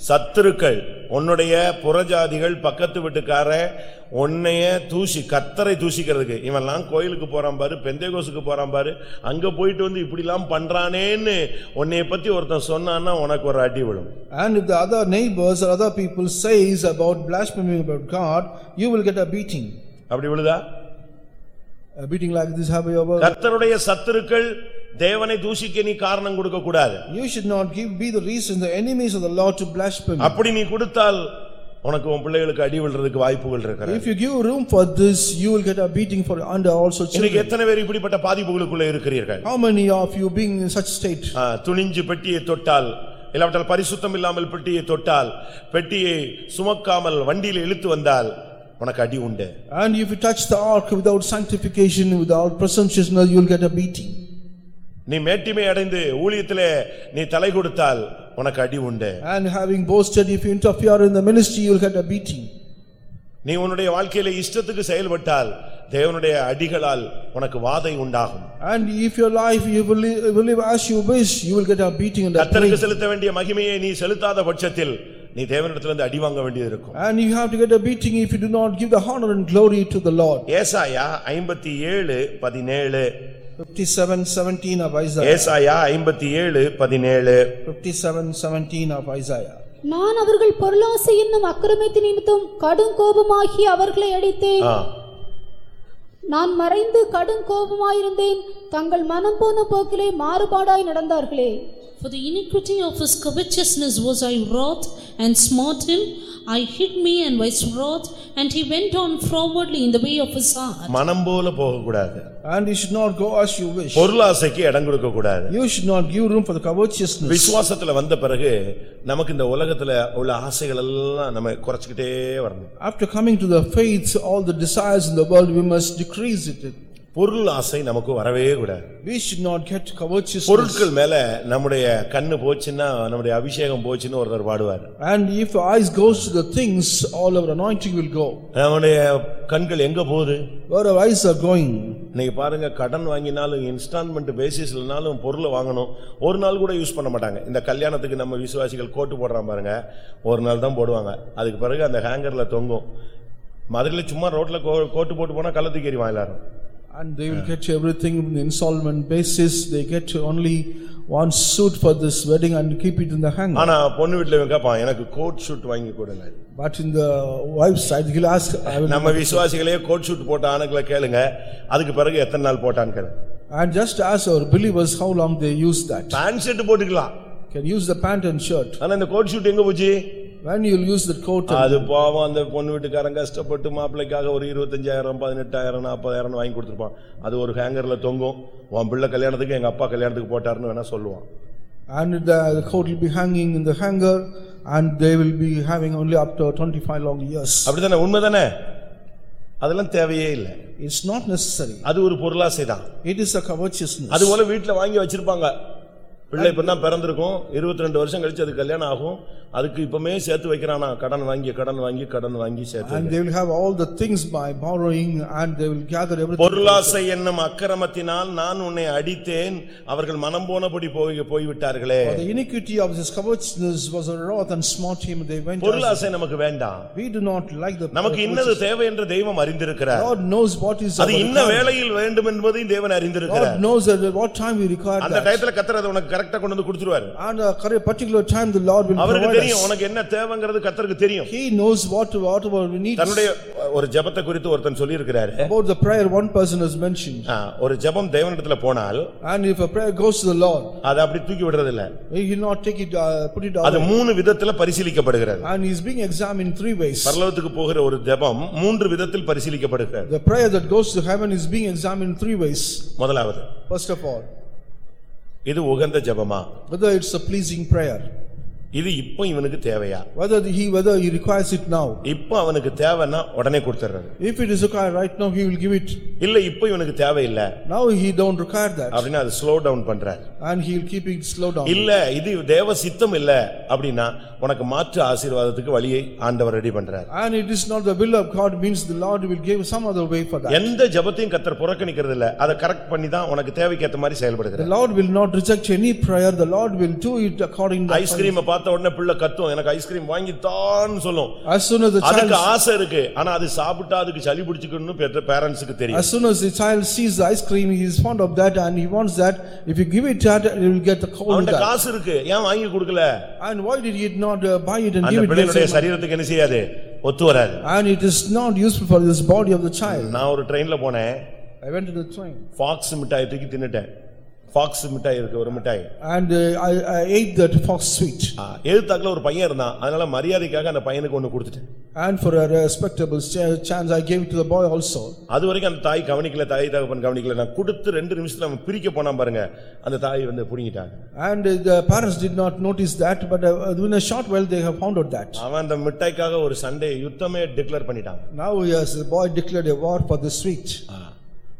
சத்துருக்கள் உன்னுடைய புறஜாதிகள் பக்கத்து வீட்டுக்கார உன்னைய தூசி கத்தரை தூசிக்கிறதுக்கு இவன்லாம் கோயிலுக்கு போறான் பாரு பெந்தேகோசுக்கு போறான் பாரு அங்க போயிட்டு வந்து இப்படிலாம் பண்றானேன்னு உன்னைய பத்தி ஒருத்தன் சொன்னான்னா உனக்கு ஒரு அடி விழும் And if the other neighbors or other people says about blaspheming about God, you will get a beating. அப்படி விழுதா A beating like this have you ever? கர்த்தருடைய சத்துருக்கள் தேவனை தூசிக்க நீ காரணம் கொடுக்க கூடாது You should not give, be the reason, the enemies of the Lord to blaspheme. அப்படி நீ கொடுத்தால் உனக்கு உன் பிள்ளைகளுக்கு அடி விழுறதுக்கு வாய்ப்புகள் இருக்கிறது If you give room for this, you will get a beating for under also இன்னைக்கு children. எத்தனை பேர் இப்படிப்பட்ட பாதிப்புகளுக்குள்ள இருக்கிறீர்கள் How many of you being in such state? ஆ, துணிஞ்சு பெட்டியை தொட்டால் இல்லாவிட்டால் பரிசுத்தம் இல்லாமல் பெட்டியை தொட்டால் பெட்டியை சுமக்காமல் வண்டியில் இழுத்து வந்தால் உனக்கு அடி உண்டு And if you touch the ark without sanctification, without presumptuousness, you will get a beating. நீ மேட்டிமை அடைந்து ஊழியத்திலே நீ தலை கொடுத்தால் உனக்கு அடி உண்டு And having boasted, if you interfere in the ministry, you will get a beating. நீ உன்னுடைய வாழ்க்கையில இஷ்டத்துக்கு செயல்பட்டால் தேவனுடைய அடிகளால் உனக்கு வாதை உண்டாகும் And if your life, you will live will live as you wish, you will get a beating and a கர்த்தருக்கு. செலுத்த வேண்டிய மகிமையை நீ செலுத்தாத பட்சத்தில் நீ தேவனிடத்திலிருந்து அடி வாங்க வேண்டியது இருக்கும் And you have to get a beating if you do not give the honor and glory to the Lord. ஏசாயா ஐம்பத்தி ஏழு of Isaiah. ஏசாயா of Isaiah. நான் அவர்கள் பொருளாசை என்னும் அக்கிரமத்து நிமித்தம் கடும் கோபமாகி அவர்களை அடித்தேன். நான் மறைந்து கடும் கோபமாயிருந்தேன் தங்கள் மனம் போன போக்கிலே மாறுபாடாய் நடந்தார்களே For the iniquity of his covetousness was I wroth and smote him. I hid me and was wroth, and he went on forwardly in the way of his heart. மனம் போல போகக்கூடாது And you should not go as you wish. பொருளாசைக்கு இடம் கொடுக்க கூடாது You should not give room for the covetousness. விசுவாசத்துல வந்த பிறகு நமக்கு இந்த உலகத்துல உள்ள ஆசைகள் எல்லாம் நம்ம குறைச்சுக்கிட்டே வரணும் After coming to the faith, all the desires in the world, we must decrease it. பொருள் ஆசை நமக்கு வரவே கூடாது. We should not get covetousness. பொருட்கள் மேல நம்முடைய கண்ணு போச்சுன்னா நம்முடைய அபிஷேகம் போச்சுன்னு ஒருத்தர் பாடுவார். And if our eyes goes to the things, all our anointing will go. நம்முடைய கண்கள் எங்க போகுது? Where our eyes are going. இன்னைக்கு பாருங்க கடன் வாங்கினாலும் இன்ஸ்டால்மெண்ட் பேசிஸ்லனாலும் பொருளை வாங்கணும். ஒரு நாள் கூட யூஸ் பண்ண மாட்டாங்க. இந்த கல்யாணத்துக்கு நம்ம விசுவாசிகள் கோட்டு போடுறான் பாருங்க ஒரு நாள் தான் போடுவாங்க. அதுக்கு பிறகு அந்த ஹேங்கர்ல தொங்கும். மதுரையில சும்மா ரோட்ல கோ- கோட்டு போட்டு போனா கள்ளத்துக்கு எறிவான் எல்லாரும். And they will get everything in the installment basis. They get only one suit for this wedding and keep it in the hanger. ஆனா பொண்ணு வீட்டுல இவன் கேட்பான் எனக்கு கோட் ஷூட் வாங்கி கொடுங்க But in the wife's side, he'll ask, I will. நம்ம விசுவாசிகளே கோட் ஷூட் போட்ட ஆணுக்களை கேளுங்க அதுக்கு பிறகு எத்தனை நாள் போட்டான்னு கேளுங்க And just ask our believers how long they use that. Pant shirt போட்டுக்கலாம் Can use the pant and shirt. ஆனா இந்த கோட் ஷூட் எங்க போச்சு When you'll use that coat. அது பாவம் அந்த பொண்ணு வீட்டுக்காரன் கஷ்டப்பட்டு மாப்பிள்ளைக்காக ஒரு இருபத்தஞ்சாயிரம் பதினெட்டாயிரம் நாற்பதாயிரம் வாங்கி கொடுத்துருப்பான். அது ஒரு ஹேங்கர்ல தொங்கும். உன் பிள்ளை கல்யாணத்துக்கு எங்க அப்பா கல்யாணத்துக்கு போட்டாருன்னு வேணா சொல்லுவான். And the, the coat will be hanging in the hanger and they will be having only up to twenty-five long years. அப்படித்தானே? உண்மைதானே? அதெல்லாம் தேவையே இல்லை. It's not necessary. அது ஒரு பொருளாசை தான் It is a covetousness. அது போல வீட்டுல வாங்கி வச்சிருப்பாங்க. பிள்ளை இப்பதான் பிறந்திருக்கும். இருபத்தி ரெண்டு வருஷம் கழிச்சு அது கல்யாணம் ஆகும். அதுக்கு இப்பமே சேர்த்து வைக்கிறானா கடன் வாங்கி கடன் வாங்கி கடன் வாங்கி சேர்த்து And they will have all the things by borrowing and they will gather everything. பொருளாசை என்னும் அக்கிரமத்தினால் நான் உன்னை அடித்தேன் அவர்கள் மனம் போனபடி போய் போய்விட்டார்களே For the iniquity of this covetousness was a wrath and smote him, they went. பொருளாசை நமக்கு வேண்டாம் We do not like the. நமக்கு இன்னது தேவை என்று தெய்வம் அறிந்திருக்கிறார் God knows what is. அது இன்ன. வேளையில் வேண்டும் என்பதையும் தேவன் அறிந்திருக்கிறார் God knows at what time we require அந்த. டயத்துல கத்தர் அதை உனக்கு கரெக்டா கொண்டு வந்து கொடுத்துருவாரு And a particular time the Lord will provide தெரியும். உனக்கு என்ன தேவைங்கிறது கர்த்தருக்கு தெரியும் He knows what, whatever we need. தன்னுடைய ஒரு ஜெபத்தை குறித்து ஒருத்தன் சொல்லி இருக்கிறாரு About the prayer, one person has mentioned. ஒரு ஜெபம் தேவனிடத்துல போனால் And if a prayer goes to the Lord, அதை அப்படி தூக்கி விடுறது இல்ல he will not take it, uh, put it அது away. மூணு விதத்துல பரிசீலிக்கப்படுகிறது And is being examined in three ways. பரலோகத்துக்கு போகிற ஒரு ஜெபம் மூன்று விதத்தில் பரிசீலிக்கப்படுகிறது The prayer that goes to heaven is being examined in three ways. முதலாவது First of all, இது உகந்த ஜெபமா whether it's a pleasing prayer, இது இப்போ இவனுக்கு தேவையா whether he, whether he requires it now. இப்போ அவனுக்கு தேவைன்னா உடனே கொடுத்துறது If it is required right now, he will give it. இல்ல இப்போ இவனுக்கு தேவையில்லை Now he don't require that. அப்படின்னா அது ஸ்லோ டவுன் பண்றாரு And he will keep it slow down. இல்ல இது தேவ சித்தம் இல்ல அப்படின்னா உனக்கு மாற்று ஆசீர்வாதத்துக்கு வழியை ஆண்டவர் ரெடி பண்றாரு And it is not the will of God means the Lord will give some other way for that. எந்த ஜெபத்தையும் கத்தர் புறக்கணிக்கிறது இல்ல அதை கரெக்ட் பண்ணி தான் உனக்கு தேவைக்கு ஏத்த மாதிரி The செயல்படுகிறார் Lord will not reject any prayer. The Lord will do it according to. ஐஸ்கிரீமை பார்த்த உடனே பிள்ளை கத்தும் எனக்கு ஐஸ்கிரீம் வாங்கி தான் சொல்லும் As soon as the அதுக்கு child, ஆசை இருக்கு ஆனா அது சாப்பிட்டா அதுக்கு சளி பிடிச்சுக்கணும்னு பெற்ற பேரண்ட்ஸுக்கு as தெரியும் soon as the child sees the ice cream, he is fond of that and he wants that. If you give it that, he will get the cold with அவன்கிட்ட that. காசு இருக்கு ஏன் வாங்கி கொடுக்கல And why did he not uh, buy it and அந்த give it? பிள்ளைகளுடைய to him? சரீரத்துக்கு என்ன செய்யாது ஒத்து வராது And it is not useful for this body of the child. நான் ஒரு ட்ரெயின்ல போனேன் I went to the train ஃபாக்ஸ் மிட்டாய் தூக்கி தின்னுட்டேன் ஃபாக்ஸ் மிட்டாய் இருக்கு ஒரு மிட்டாய் and uh, I, I ate that fox sweet. ஆ, எதிர்த்தாக்குல ஒரு பையன் இருந்தான் அதனால மரியாதைக்காக அந்த பையனுக்கு ஒண்ணு கொடுத்துட்டேன் And for a respectable chance, I gave it to the boy also. அது வரைக்கும் அந்த தாய் கவனிக்கல தாய் தகப்பன் கவனிக்கல நான் கொடுத்து ரெண்டு நிமிஷத்துல அவன் பிரிக்க போனான் பாருங்க அந்த தாய் வந்து புடிங்கிட்டாங்க And uh, the parents did not notice that, but uh, within a short while they have found out that. அவன் அந்த மிட்டாய்க்காக ஒரு சண்டே யுத்தமே டிக்ளேர் பண்ணிட்டான் Now yes, the boy declared a war for the sweet.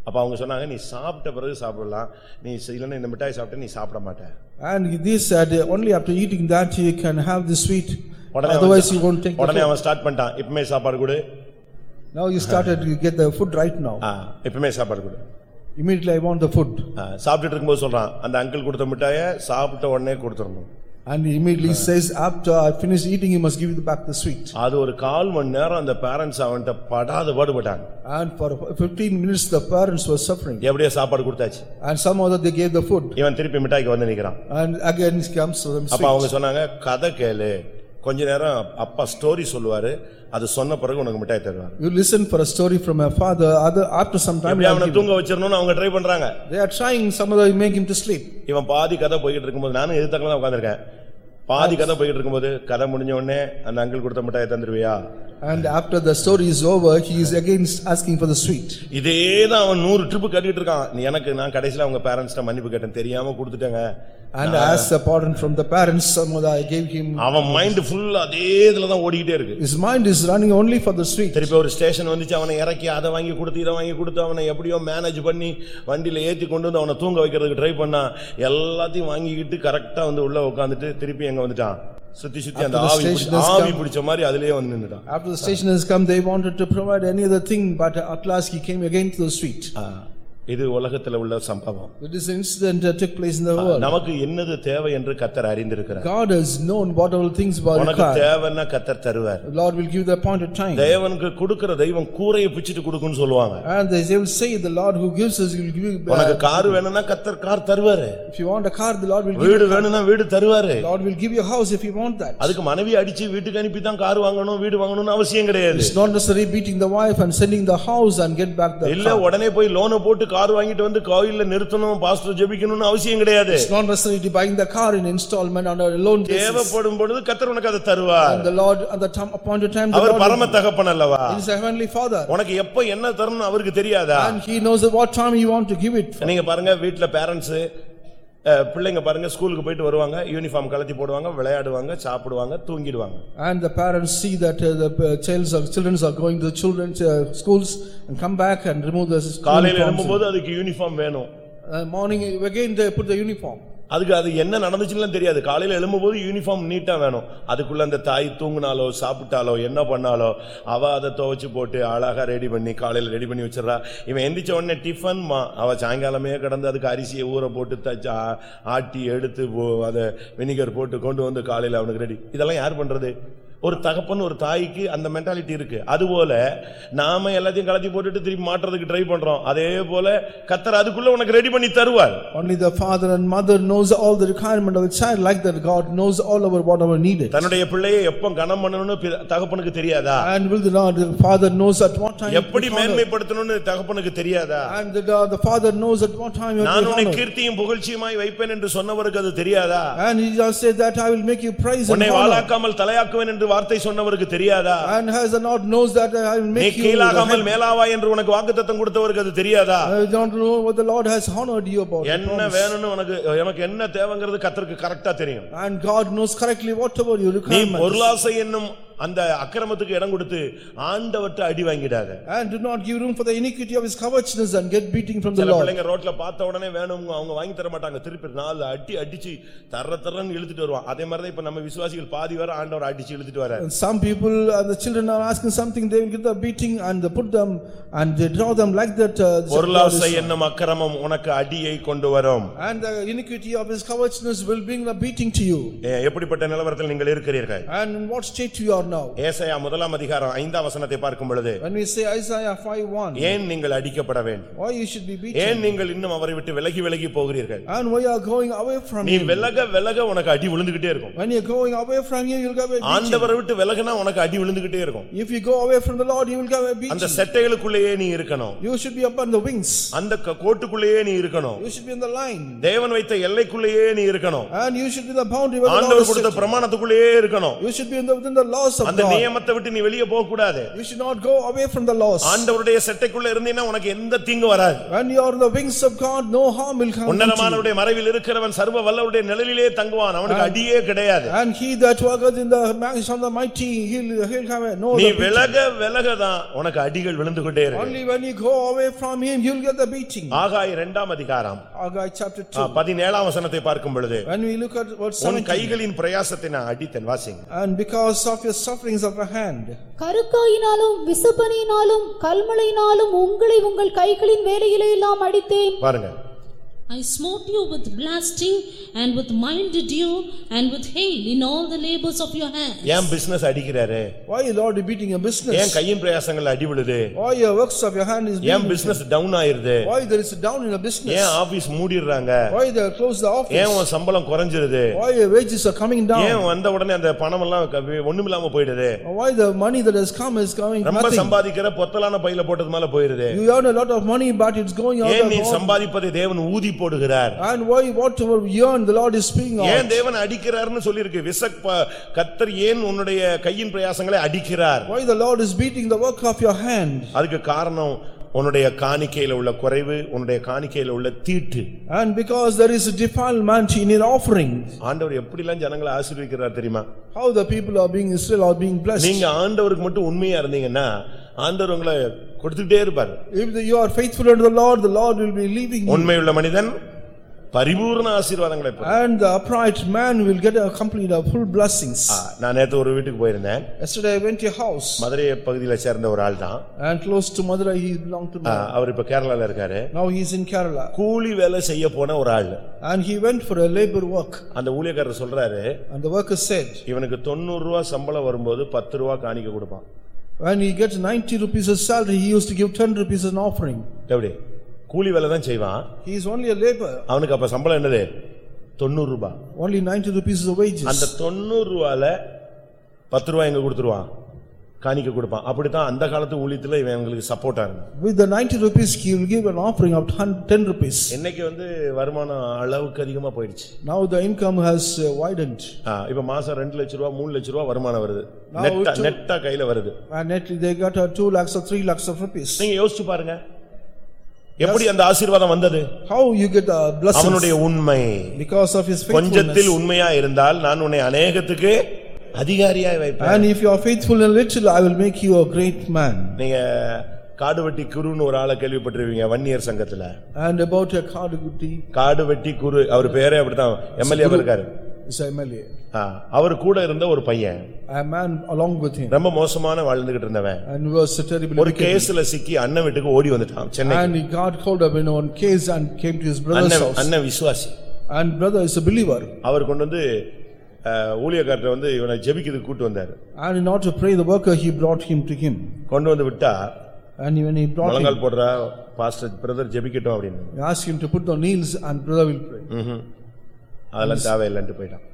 அப்ப அவங்க சொன்னாங்க நீ சாப்பிட்ட பிறகு சாப்பிடலாம். நீ இல்லைன்னா இந்த மிட்டாய் சாப்பிட்டு நீ சாப்பிட மாட்ட. And this said, only after eating that you can have the sweet, உடனே அவன் otherwise you won't take the உடனே. அவன் ஸ்டார்ட் பண்ணிட்டான். இப்பமே சாப்பாடு கொடு. You started to get the food right now. ஆ, இப்பமே சாப்பாடு கொடு. I want the food. ஆ, சாப்பிட்டுட்டு இருக்கும்போது சொல்றான் அந்த அங்கிள் கொடுத்த மிட்டாய சாப்பிட்ட உடனே கொடுத்துடணும் And he immediately says, after I finish eating, you must give you back the sweet. அது ஒரு கால் மணி நேரம் அந்த பேரண்ட்ஸ் அவன்கிட்ட படாத பாடுபட்டாங்க And for fifteen minutes, the parents were suffering. எப்படியோ சாப்பாடு கொடுத்தாச்சு And somehow that they gave the food. இவன் திருப்பி மிட்டாய்க்கு வந்து நிக்கிறான் And again it comes to them அப்ப அவங்க sweet. சொன்னாங்க கதை கேளு கொஞ்ச நேரம் அப்பா ஸ்டோரி சொல்லுவாரு. அது சொன்ன பிறகு உனக்கு மிட்டாய் தருவாங்க You listen for a story from a father, other, after some time, எப்படி அவனை. தூங்க வச்சிரணும்னு அவங்க ட்ரை பண்றாங்க. They are trying some other, make him to sleep. இவன் பாதி கதை போய்கிட்டு இருக்கும்போது நானும் எதிர்த்தாக்கலாம் தான் உட்கார்ந்திருக்கேன். பாதி கதை போய்கிட்டு இருக்கும்போது கதை முடிஞ்ச உடனே அந்த அங்கிள் கொடுத்த மிட்டாயை தந்துருவியா? And after the story is over, he is again asking for the sweet. இதே தான் அவன் நூறு ட்ரிப்பு கட்டிட்டு இருக்கான். எனக்கு நான் கடைசியில அவங்க பேரண்ட்ஸ்ட மன்னிப்பு கேட்டேன். தெரியாம கொடுத்துட்டேங்க. And as a pardon from the parents, somehow I gave him, அவன் மைண்ட் ஃபுல்லா அதே இதுல தான் ஓடிக்கிட்டே இருக்கு. His mind is running only for the sweet. திருப்பி ஒரு ஸ்டேஷன் வந்துச்சு அவனை இறக்கி அதை வாங்கி கொடுத்து இதை வாங்கி கொடுத்து அவனை எப்படியோ மேனேஜ் பண்ணி வண்டியில ஏத்தி கொண்டு வந்து அவனை தூங்க வைக்கிறதுக்கு ட்ரை பண்ணா எல்லாத்தையும் வாங்கிக்கிட்டு கரெக்டா வந்து உள்ள உட்காந்துட்டு திருப்பி எங்க வந்துட்டான்? சுத்தி சுத்தி அந்த ஆவி பிடிச்ச- ஆவி மாதிரி அதுலயே வந்து நின்னுட்டான். After the station has come, they wanted to provide any other thing, but at last he came again to the sweet. ஆ, இது உலகத்துல உள்ள சம்பவம் It is an incident that took place in the world. நமக்கு என்னது தேவை என்று கத்தர் அறிந்திருக்கிறார் God has known whatever things were உனக்கு. தேவைன்னா கத்தர் தருவார் Lord will give the appointed time. தேவனுக்கு கொடுக்கிற தெய்வம் கூரையை பிச்சிட்டு கொடுக்குன்னு சொல்லுவாங்க And they will say, the Lord who gives us, he will give you. உனக்கு uh, கார் வேணும்னா கத்தர் கார் தருவாரு If you want a car, the Lord will give வீடு. வேணும்னா வீடு தருவாரு Lord will give you a house if you want that. அதுக்கு மனைவி அடிச்சு வீட்டுக்கு அனுப்பி தான் கார் வாங்கணும் வீடு வாங்கணும்னு அவசியம் கிடையாது It's not necessarily beating the wife and sending the house and get back the இல்ல. உடனே போய் லோனை போட்டு கார் வாங்கிட்டு வந்து கோயில்ல நிறுத்தணும் பாஸ்டர் ஜெபிக்கணும்னு அவசியம் கிடையாது It's not necessarily buying the car in installment on a loan basis. தேவைப்படும் பொழுது கத்தர் உனக்கு அதை தருவார் And the Lord, at the time, appointed time, the our Lord பரம தகப்பன் அல்லவா He is a heavenly father. உனக்கு எப்ப என்ன தரணும் அவருக்கு தெரியாதா And he knows at what time you want to give it. நீங்க பாருங்க வீட்ல பேரண்ட்ஸ் பிள்ளைங்க பாருங்க ஸ்கூலுக்கு போயிட்டு வருவாங்க யூனிஃபார்ம் கலத்தி போடுவாங்க விளையாடுவாங்க சாப்பிடுவாங்க தூங்கிடுவாங்க And the parents see that uh, the uh, children are, children are going to the children's uh, schools and come back and remove the காலையில. எழும்பும்போது அதுக்கு யூனிஃபார்ம் வேணும் Uh, Morning, again they put the uniform. அதுக்கு அது என்ன நடந்துச்சுன்னு தெரியாது. காலையில் எழும்பும்போது uniform நீட்டாக வேணும். அதுக்குள்ளே அந்த தாய் தூங்கினாலோ சாப்பிட்டாலோ என்ன பண்ணாலோ அவள் அதை துவைச்சி போட்டு அழகாக ரெடி பண்ணி காலையில் ரெடி பண்ணி வச்சிடறா. இவன் எந்திரிச்ச உடனே டிஃபன் மா அவள் சாயங்காலமே கிடந்து அதுக்கு அரிசியை ஊற போட்டு தச்சு ஆட்டி எடுத்து அதை வினிகர் போட்டு கொண்டு வந்து காலையில் அவனுக்கு ரெடி இதெல்லாம் யார் பண்ணுறது ஒரு தகப்பன் ஒரு தாய்க்கு அந்த மென்டாலிட்டி இருக்கு அதுபோல நாம எல்லாத்தையும் கலத்தி போட்டுட்டு திருப்பி மாற்றுறதுக்கு ட்ரை பண்றோம் அதே போல கத்தர் அதுக்குள்ள உனக்கு ரெடி பண்ணி தருவார் Only the father and mother knows all the requirement of a child, like that God knows all about whatever needed. தன்னுடைய பிள்ளையை எப்ப கனம் பண்ணணும்னு பி- தகப்பனுக்கு தெரியாதா And will the Lord, the father knows at what time. எப்படி. மேன்மைப்படுத்தணும்னு தகப்பனுக்கு தெரியாதா And the, the father knows at what time நான் உன்னை. கீர்த்தியும் புகழ்ச்சியுமாய் வைப்பேன் என்று சொன்னவருக்கு அது தெரியாதா And he just said that I will make you praise and உன்னை. வாழாக்காமல் தலையாக்குவேன் என்று வார்த்தை சொன்னவருக்கு தெரியாதா And has Lord knows that I will நீ make you. கீழாகாமல். மேலாவா என்று உனக்கு வாக்குத்தத்தம் கொடுத்தவருக்கு அது தெரியாதா I don't know what the Lord has honored you about. என்ன. வேணும்னு உனக்கு எனக்கு என்ன தேவைங்கிறது கத்தருக்கு கரெக்டா தெரியும் And God knows correctly whatever your நீ requirement. பொருளாசை என்னும் அந்த அக்கிரமத்துக்கு இடம் கொடுத்து ஆண்டவர்ட்ட அடி வாங்கிடாத And do not give room for the iniquity of his covetousness and get beating from the Lord. பிள்ளைங்க ரோட்ல பார்த்த உடனே வேணும் அவங்க வாங்கி தர மாட்டாங்க திருப்பி நாலு அடி அடிச்சு தர தரன்னு இழுத்துட்டு வருவான் அதே மாதிரி தான் இப்ப நம்ம விசுவாசிகள் பாதி வர ஆண்டவர் அடிச்சு இழுத்துட்டு வர And some people, uh, the children are asking something, they will get the beating and they put them and they draw them like that. uh, பொருளாசை என்னும் அக்கிரமம் உனக்கு அடியை கொண்டு வரும் And the iniquity of his covetousness will bring the beating to you. எப்படிப்பட்ட நிலவரத்தில் நீங்கள் இருக்கிறீர்கள் And in what state you are now? ஏசாயா முதலாம் அதிகாரம் ஐந்தாம் வசனத்தை பார்க்கும் பொழுது When we say Isaiah 5:1, ஏன் நீங்கள் அடிக்கப்பட வேண்டும் why you should be beaten? ஏன் நீங்கள் இன்னும் அவரை விட்டு விலகி விலகி போகிறீர்கள் And why you are going away from நீ him? விலக விலக உனக்கு அடி விழுந்துகிட்டே இருக்கும் When you're going away from him, you'll get a beating. ஆண்டவரை விட்டு விலகினா உனக்கு அடி விழுந்துகிட்டே இருக்கும் If you go away from the Lord, you will get a அந்த beating. செட்டைகளுக்குள்ளேயே நீ இருக்கணும் You should be upon the wings. அந்த க- கோட்டுக்குள்ளேயே நீ இருக்கணும் You should be in the line. தேவன் வைத்த எல்லைக்குள்ளேயே நீ இருக்கணும் And you should be the boundary where the Lord ஆண்டவர் is கொடுத்த set. பிரமாணத்துக்குள்ளேயே இருக்கணும் You should be in the, within the laws of அந்த God. நியமத்தை விட்டு நீ வெளியே போக கூடாது You should not go away from the laws. ஆண்டவருடைய செட்டைக்குள்ள இருந்தீன்னா உனக்கு எந்த தீங்கு வராது When you are in the wings of God, no harm will come. உன்னதமானவருடைய மறைவில் இருக்கிறவன் சர்வ வல்லவருடைய நிழலிலே தங்குவான் அவனுக்கு அடியே கிடையாது And he that worketh in the mansion of the mighty, he'll, he'll have no. நீ beating. விலக விலகதான் உனக்கு அடிகள் விழுந்து கொண்டே இருக்கு Only when you go away from him, you'll get the beating. ஆகாய் இரண்டாம் அதிகாரம் Haggai chapter ஆ, 2. பதினேழாம் வசனத்தை பார்க்கும் பொழுது When we look at verse உன் 17. கைகளின் பிரயாசத்தை நான் அடித்தேன் வாசிங்க And because of your sufferings of your hand, கருக்காயினாலும் விசுப்பனினாலும் கல்மழையினாலும் உங்களை உங்கள் கைகளின் வேலையிலே எல்லாம் அடித்தேன். பாருங்க. I smote you with blasting and with mild dew and with hail in all the labors of your hands. ஏன் பிசினஸ் அடிக்கிறாரு why is Lord beating your ஏன் business? கையின் பிரயாசங்கள் அடி விழுது Why your works of your hand is ஏன் being business down ஆயிருது Why there is a down in the business? ஏன் office மூடிடுறாங்க Why they close the ஏன் office? உன் சம்பளம் குறைஞ்சிருது Why your wages are coming ஏன் down? வந்த உடனே அந்த பணம் எல்லாம் க- ஒண்ணுமில்லாம போயிடுது Why the money that has come is coming ரொம்ப nothing? சம்பாதிக்கிற பொத்தலான பையில போட்டது மேல போயிருது You earn a lot of money but it's going out ஏன் of நீ all. சம்பாதிப்பதை தேவன் ஊதி போடுகிறார் And why whatever you earn the Lord is speaking ஏன் out. தேவன் அடிக்கிறார்னு சொல்லியிருக்கு விசக் ப- கர்த்தர் ஏன் உன்னுடைய கையின் பிரயாசங்களை அடிக்கிறார் Why the Lord is beating the work of your hand. அதுக்கு காரணம் உன்னுடைய காணிக்கையில உள்ள குறைவு உன்னுடைய காணிக்கையில உள்ள தீட்டு And because there is a defilement in your offering. ஆண்டவர் எப்படிலாம் ஜனங்களை ஆசீர்வதிக்கிறார் தெரியுமா How the people are being Israel are being blessed. நீங்க ஆண்டவருக்கு மட்டும் உண்மையா இருந்தீங்கன்னா ஆண்டவர் உங்களை கொடுத்துட்டே இருப்பார் If you are faithful unto the Lord, the Lord will be leaving. உண்மையுள்ள மனிதன் பரிபூர்ண ஆசீர்வாதங்களை. And the upright man will get a complete, a full blessings. ஆ, நான் நேத்து ஒரு வீட்டுக்கு போயிருந்தேன் Yesterday I went to your house Madurai பகுதியில சேர்ந்த ஒரு ஆள் தான் and close to Madurai, he belonged to ah, me. அவர் இப்ப கேரளால இருக்காரு Now he is in Kerala. கூலி வேலை செய்ய போன ஒரு ஆள் And he went for a labor work. அந்த ஊழியக்காரர் சொல்றாரு And the worker said, இவனுக்கு தொண்ணூறு ரூபா சம்பளம் வரும்போது பத்து ரூபா காணிக்க கொடுப்பான் when he gets ninety rupees as salary, he used to give ten rupees as an offering. எப்படி கூலி வேலை தான் செய்வான். He is only a labor, அவனுக்கு அப்ப சம்பளம் என்னது? தொண்ணூறு ரூபாய் only ninety rupees is the அந்த wages. தொண்ணூறு ரூபால பத்து ரூபாய் எங்க கொடுத்துருவான்? காணிக்க கொடுப்பான். அப்படித்தான் அந்த காலத்து ஊழியத்துல இவன் எங்களுக்கு இருந்தான். With the ninety rupees, he will give an offering of ten rupees. இன்னைக்கு வந்து வருமானம் அளவுக்கு அதிகமா போயிடுச்சு. Now the income has uh, widened. இப்ப மாசம் ரெண்டு லட்ச ரூபா மூணு லட்ச ரூபா வருமானம் வருது. நெட்டா நெட்டா கையில வருது. Net, they got uh, two lakhs or three lakhs of rupees. நீங்க யோசிச்சு பாருங்க. எப்படி அந்த ஆசீர்வாதம் வந்தது How you get the அவனுடைய blessings? உண்மை Because of his கொஞ்சத்தில் faithfulness. உண்மையா இருந்தால் நான் உன்னை அநேகத்துக்கு அதிகாரியாய் வைப்பேன் And if you are faithful in little, I will make you a great man. நீங்க காடுவெட்டி குருன்னு ஒரு ஆளை கேள்விப்பட்டிருவீங்க வன்னியர் சங்கத்துல And about a Kaduguti, Kaduvetti Guru அவர் பேரே அப்படித்தான் எம்எல்ஏ இருக்காரு is MLA. ஆ, அவர் கூட இருந்த ஒரு பையன் A man along with him. ரொம்ப மோசமான வாழ்ந்துகிட்டு இருந்தவன் And was terribly ஒரு. கேஸ்ல சிக்கி அண்ணன் வீட்டுக்கு ஓடி வந்துட்டான் Chennai And he got hold of in one case and came to his brother's அண்ணன் house. அண்ணன் விசுவாசி And brother is a believer. அவர் கொண்டு வந்து அஹ், ஊழியக்காரர்ட்ட வந்து இவனை ஜெபிக்கிறதுக்கு கூட்டு வந்தாரு And in order to pray the worker, he brought him to him. கொண்டு வந்து விட்டா And when he brought him, முழங்கால் போடுறா பாஸ்டர் பிரதர் ஜெபிக்கட்டும் அப்படின்னு he asked him to put the knees and brother will pray. அதெல்லாம் தேவையில்லைன்ட்டு போயிட்டான்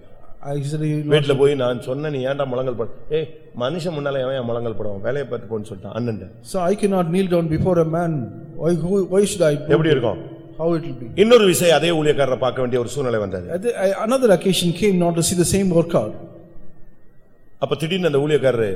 I said, "He- வீட்டுல போய் நான் சொன்னேன் நீ ஏன்டா முழங்கால் போட ஏய் மனுஷன் முன்னால எவன் என் முழங்கால் போடுவான் வேலையை பார்த்து போன்னு சொல்லிட்டான் அண்ணன் So I cannot kneel down before a man. Why, who- why should I? do எப்படி? இருக்கும் How it will be? இன்னொரு விஷயம் அதே ஊழியக்காரரை பார்க்க வேண்டிய ஒரு சூழ்நிலை வந்தது I- Another occasion came not to see the same workout. அப்ப திடீர்னு அந்த ஊழியக்காரரு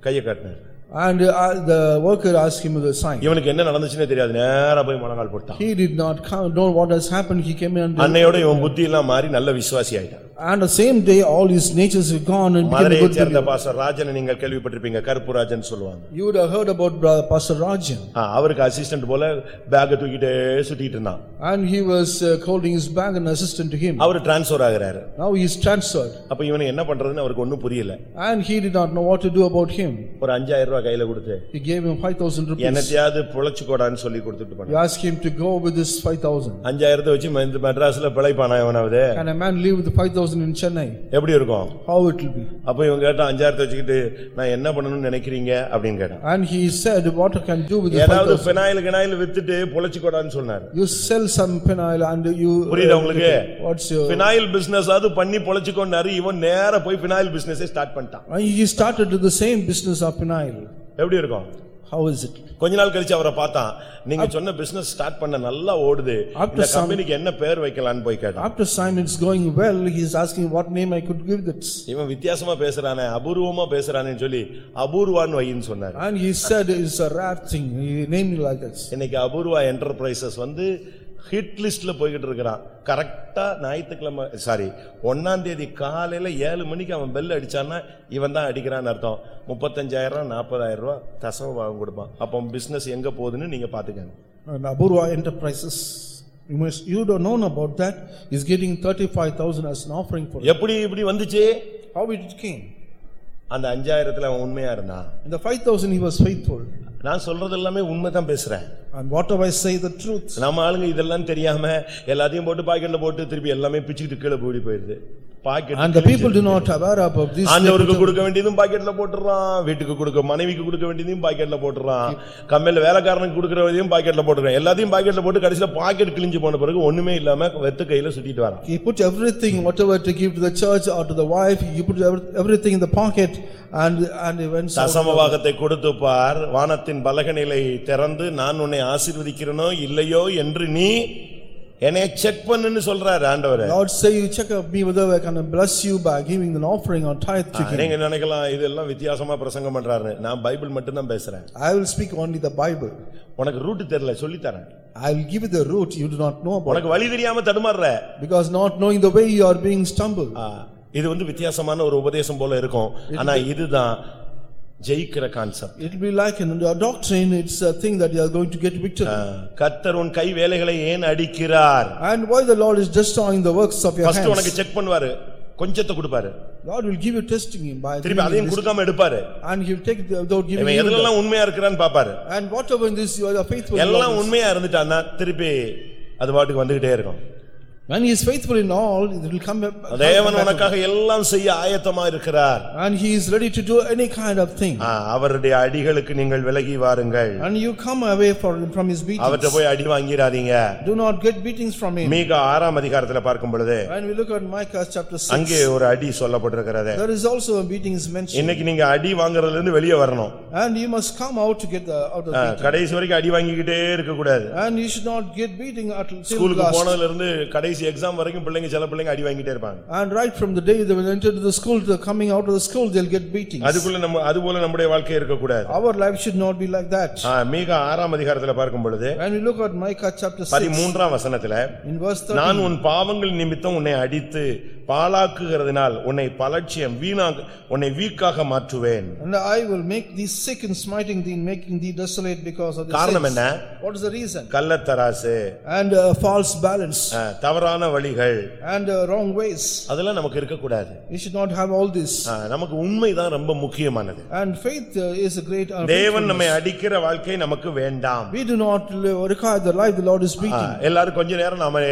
கையை காட்டினார் And uh, the worker asked him the sign. இவனுக்கு என்ன நடந்துச்சுன்னே தெரியாது நேரா போய் முழங்கால் போட்டான் He did not come, know what has happened. He came in and, அன்னையோட இவன் புத்தி எல்லாம் மாறி நல்ல விசுவாசி ஆயிட்டான் and the same day all his natures were gone and became a மதுரையை good சேர்ந்த believer. பாச ராஜனை நீங்கள் கேள்விப்பட்டிருப்பீங்க கருப்பு ராஜன் சொல்லுவாங்க You would have heard about brother Pastor Rajan. ஆ, அவருக்கு அசிஸ்டன்ட் போல பேக்கை தூக்கிட்டே சுத்திட்டு இருந்தான் And he was uh, holding his bag and assistant to him. Our transfer ஆகுறாரு Now he is transferred. அப்ப இவனை என்ன பண்றதுன்னு அவருக்கு ஒண்ணும் புரியல And he did not know what to do about him. ஒரு அஞ்சாயிரம் ரூபாய் கையில கொடுத்து He gave him five thousand rupees. என்னத்தையாவது பொழைச்சுக்கோடான்னு சொல்லி கொடுத்துட்டு போனான் asked him to go with this five thousand. அஞ்சாயிரத்தை வச்சு ம- இந்த மெட்ராஸ்ல பிழைப்பானா இவனாவது Can a man live with five thousand in Chennai? எப்படி இருக்கும் How it will be? அப்ப இவன் கேட்டான் அஞ்சாயிரத்தை வச்சுக்கிட்டு நான் என்ன பண்ணணும்னு நினைக்கிறீங்க அப்படின்னு கேட்டான் And he said, what I can do with five ஏதாவது thousand? பெனாயில் கினாயில் வித்துட்டு பொழைச்சுக்கோடான்னு சொன்னார் You sell some penile and you. புரியுதா உங்களுக்கு? What's your? பினாயில் பிசினஸ் அது பண்ணி பொழைச்சுக்கோண்டாரு இவன் நேரா போய் பினாயில் பிசினஸ் ஸ்டார்ட் பண்ணிட்டான் he started the same business of penile. எப்படி இருக்கும் How is it? கொஞ்ச நாள் கழிச்சு அவரை பார்த்தான் நீங்க சொன்ன பிசினஸ் ஸ்டார்ட் பண்ண நல்லா ஓடுது இந்த கம்பெனிக்கு என்ன பேர் வைக்கலாம்னு போய் கேட்டான் After time it's going well, he is asking what name I could give this. இவன் வித்தியாசமா பேசுறானே அபூர்வமா பேசுறானேன்னு சொல்லி அபூர்வான்னு வைன்னு சொன்னார் And he said it's a rare thing. He named like this. இன்னைக்கு அபூர்வா என்டர்பிரைசஸ் வந்து ஹிட் லிஸ்ட்ல போய்கிட்டு இருக்கிறான் கரெக்டா ஞாயிற்றுக்கிழமை சாரி ஒன்னாம் தேதி காலையில ஏழு மணிக்கு அவன் பெல் அடிச்சான்னா இவன் தான் அடிக்கிறான்னு அர்த்தம். முப்பத்தஞ்சாயிரம் நாற்பதாயிரம் ரூபாய் தசம பாகம் கொடுப்பான். அப்போ பிசினஸ் எங்க போகுதுன்னு நீங்க பாத்துக்கங்க. And Aburva Enterprises, you must, you don't know about that, is getting thirty-five thousand as an offering for. எப்படி இப்படி வந்துச்சு? How it came? அந்த அஞ்சாயிரத்துல அவன் உண்மையா இருந்தான்? Five thousand, he was faithful. நான் சொல்றது எல்லாமே உண்மைதான் பேசுறேன். And whatever I say, the truth. நம்ம ஆளுங்க இதெல்லாம் தெரியாம எல்லாத்தையும் போட்டு பாக்கெட்ல போட்டு திருப்பி எல்லாமே பிச்சுக்கிட்டு கீழே போடி போயிருது And the people do pocket not aware about this. ஆண்டவருக்கு கொடுக்க வேண்டியதும் பாக்கெட்ல போட்டுறான் வீட்டுக்கு கொடுக்க மனைவிக்கு கொடுக்க வேண்டியதையும் பாக்கெட்ல போட்டுறான் கம்பெனில வேலைக்காரனுக்கு கொடுக்கறதையும் பாக்கெட்ல போட்டுறான் எல்லாத்தையும் பாக்கெட்ல போட்டு கடைசில பாக்கெட் கிழிஞ்சு போன பிறகு ஒண்ணுமே இல்லாம வெத்து கையில சுத்திட்டு வரான் He put everything, whatever to give to the church or to the wife, he put every- everything in the pocket and, and he went. south. தசமபாகத்தை கொடுத்து பார் வானத்தின் பலகனிலை திறந்து நான் உன்னை ஆசீர்வதிக்கிறனோ இல்லையோ என்று நீ என்னை செக் பண்ணுன்னு சொல்றாரு ஆண்டவர் Lord say, you check up me whether I can bless you by giving an offering or tithe to him. நீங்க நினைக்கலாம் இதெல்லாம் வித்தியாசமா பிரசங்கம் பண்றாரு நான் பைபிள் மட்டும் தான் பேசுறேன் I will speak only the Bible. உனக்கு ரூட் தெரியல சொல்லி தரேன் I will give you the route you do not know about. உனக்கு வழி தெரியாம தடுமாறுற Because not knowing the way you are being stumbled. ஆ, இது வந்து வித்தியாசமான ஒரு உபதேசம் போல இருக்கும் ஆனா இதுதான் ஜெயிக்கிற concept will be like in a doctrine, it's a thing that you are going to get victory. கர்த்தர் உன் கை வேலைகளை ஏன் அடிக்கிறார் And why the Lord is destroying the works of your first உனக்கு. செக் பண்ணுவாரு கொஞ்சத்தை கொடுப்பாரு Lord will give you testing him by. திருப்பி அதையும் கொடுக்காம எடுப்பாரு And he will take it without giving இவன் the- எதுலெல்லாம் உண்மையா இருக்கிறான்னு பாப்பாரு And whatever in this you are faithful. எல்லாம். உண்மையா இருந்துட்டான்னா திருப்பி அது பாட்டுக்கு வந்துகிட்டே இருக்கும் When he is faithful in all, it will come. back- தேவன் உனக்காக எல்லாம் செய்ய ஆயத்தமா இருக்கிறார் And he is ready to do any kind of thing. ஆ, அவருடைய அடிகளுக்கு நீங்கள் விலகி வாருங்கள் And you come away from, from his அவர்ட்ட beatings. போய் அடி வாங்கிராதீங்க Do not get beatings from him. மீக ஆறாம் அதிகாரத்துல பார்க்கும் பொழுது When we look at Micah chapter அங்கே six, ஒரு அடி சொல்லப்பட்டிருக்கிறது there is also a beating is mentioned. இன்னைக்கு நீங்க அடி வாங்குறதுல இருந்து வெளியே வரணும் And you must come out to get the, out of ah, beating. கடைசி வரைக்கும் அடி வாங்கிக்கிட்டே இருக்க கூடாது And you should not get beating until till ஸ்கூலுக்கு last. போனதுல இருந்து கடைசி எக்ஸாம் வரைக்கும் பிள்ளைங்க சில பிள்ளைங்க அடி வாங்கிட்டே இருப்பாங்க And right from the day they will enter to the school, to the coming out of the school, they'll get beatings. அதுக்குள்ள நம்ம அது போல நம்முடைய வாழ்க்கை இருக்க கூடாது Our life should not be like that. மீக ஆறாம் அதிகாரத்துல பார்க்கும் பொழுது When we look at Micah chapter six, பதிமூன்றாம் வசனத்துல in verse நான் thirteen, உன் பாவங்கள் நிமித்தம் உன்னை அடித்து பாழாக்குகிறதினால் உன்னை பலட்சியம் வீணாக உன்னை வீக்காக மாற்றுவேன் and I will make thee sick in smiting thee, and making thee desolate because of the காரணம். என்ன What is the reason? கள்ளத்தராசு And uh, false balance, ஆ, தவறான வழிகள் and uh, wrong ways. அதெல்லாம் நமக்கு இருக்கக்கூடாது We should not have all this. ஆ, நமக்கு உண்மைதான் ரொம்ப முக்கியமானது And faith uh, is a great. uh, தேவன் நம்மை. அடிக்கிற வாழ்க்கை நமக்கு வேண்டாம் We do not live- require the life the Lord is speaking. எல்லாரும் கொஞ்ச நேரம் நாம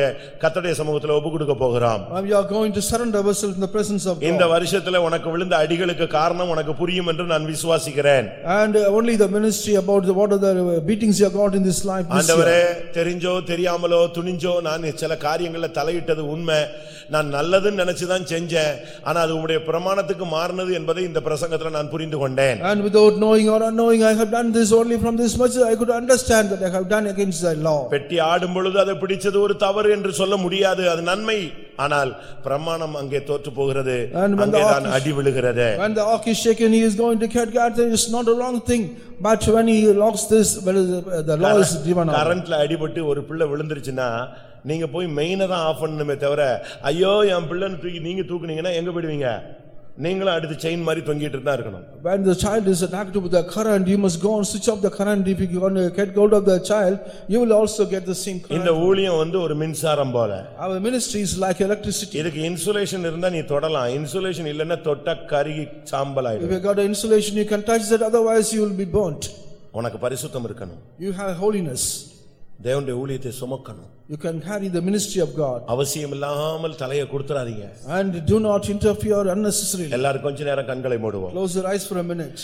கத்தடைய சமூகத்துல ஒப்பு கொடுக்க போகிறோம் And we are going to surrender ourselves in the presence of இந்த God. வருஷத்துல உனக்கு விழுந்த அடிகளுக்கு காரணம் உனக்கு புரியும் என்று நான் விசுவாசிக்கிறேன் And uh, only the ministry about the- what are the uh, beatings you got in this life this year. ஆண்டவரே தெரிஞ்சோ தெரியாமலோ துணிஞ்சோ நான் சில காரியங்கள்ல தலையிட்டது உண்மை நான் நல்லதுன்னு நினைச்சுதான் செஞ்சேன் ஆனா அது உங்களுடைய பிரமாணத்துக்கு மாறினது என்பதை இந்த பிரசங்கத்துல நான் புரிந்து கொண்டேன் And without knowing or unknowing, I have done this only from this much, I could understand that I have done against thy law. பெட்டி ஆடும் பொழுது அதை பிடிச்சது ஒரு தவறு என்று சொல்ல முடியாது அது நன்மை ஆனால் பிரமாணம் அங்கே தோற்று போகிறது அங்கேதான் அடி விழுகிறது When the ark is shaken, he is going to get God, it is not a wrong thing. But when he locks this, well, the the law is out. கரண்ட்ல அடிபட்டு ஒரு பிள்ளை விழுந்துருச்சுன்னா நீங்க போய் மெயினை தான் ஆஃப் பண்ணணுமே தவிர ஐயோ என் பிள்ளைன்னு தூக்கி நீங்க தூக்குனீங்கன்னா எங்க போயிடுவீங்க நீங்களும் அடுத்து செயின் மாதிரி தொங்கிட்டு தான் இருக்கணும் When the child is attacked with the current, you must go and switch off the current. If you want to get hold of the child, you will also get the same இந்த current. ஊழியம் வந்து ஒரு மின்சாரம் போல Our ministry is like electricity. இதுக்கு insulation இருந்தா நீ தொடலாம் insulation இல்லைன்னா தொட்டா கருகி சாம்பல் If ஆயிடும் you got the insulation, you can touch that, otherwise you will be burnt. உனக்கு பரிசுத்தம் இருக்கணும் You have holiness. தேவனுடைய ஊழியத்தை சுமக்கணும் You can carry the ministry of God. அவசியம் இல்லாமல் தலையை கொடுத்துறாதீங்க And do not interfere unnecessarily. எல்லாரும் கொஞ்ச நேரம் கண்களை மூடுவோம் Close your eyes for a minute.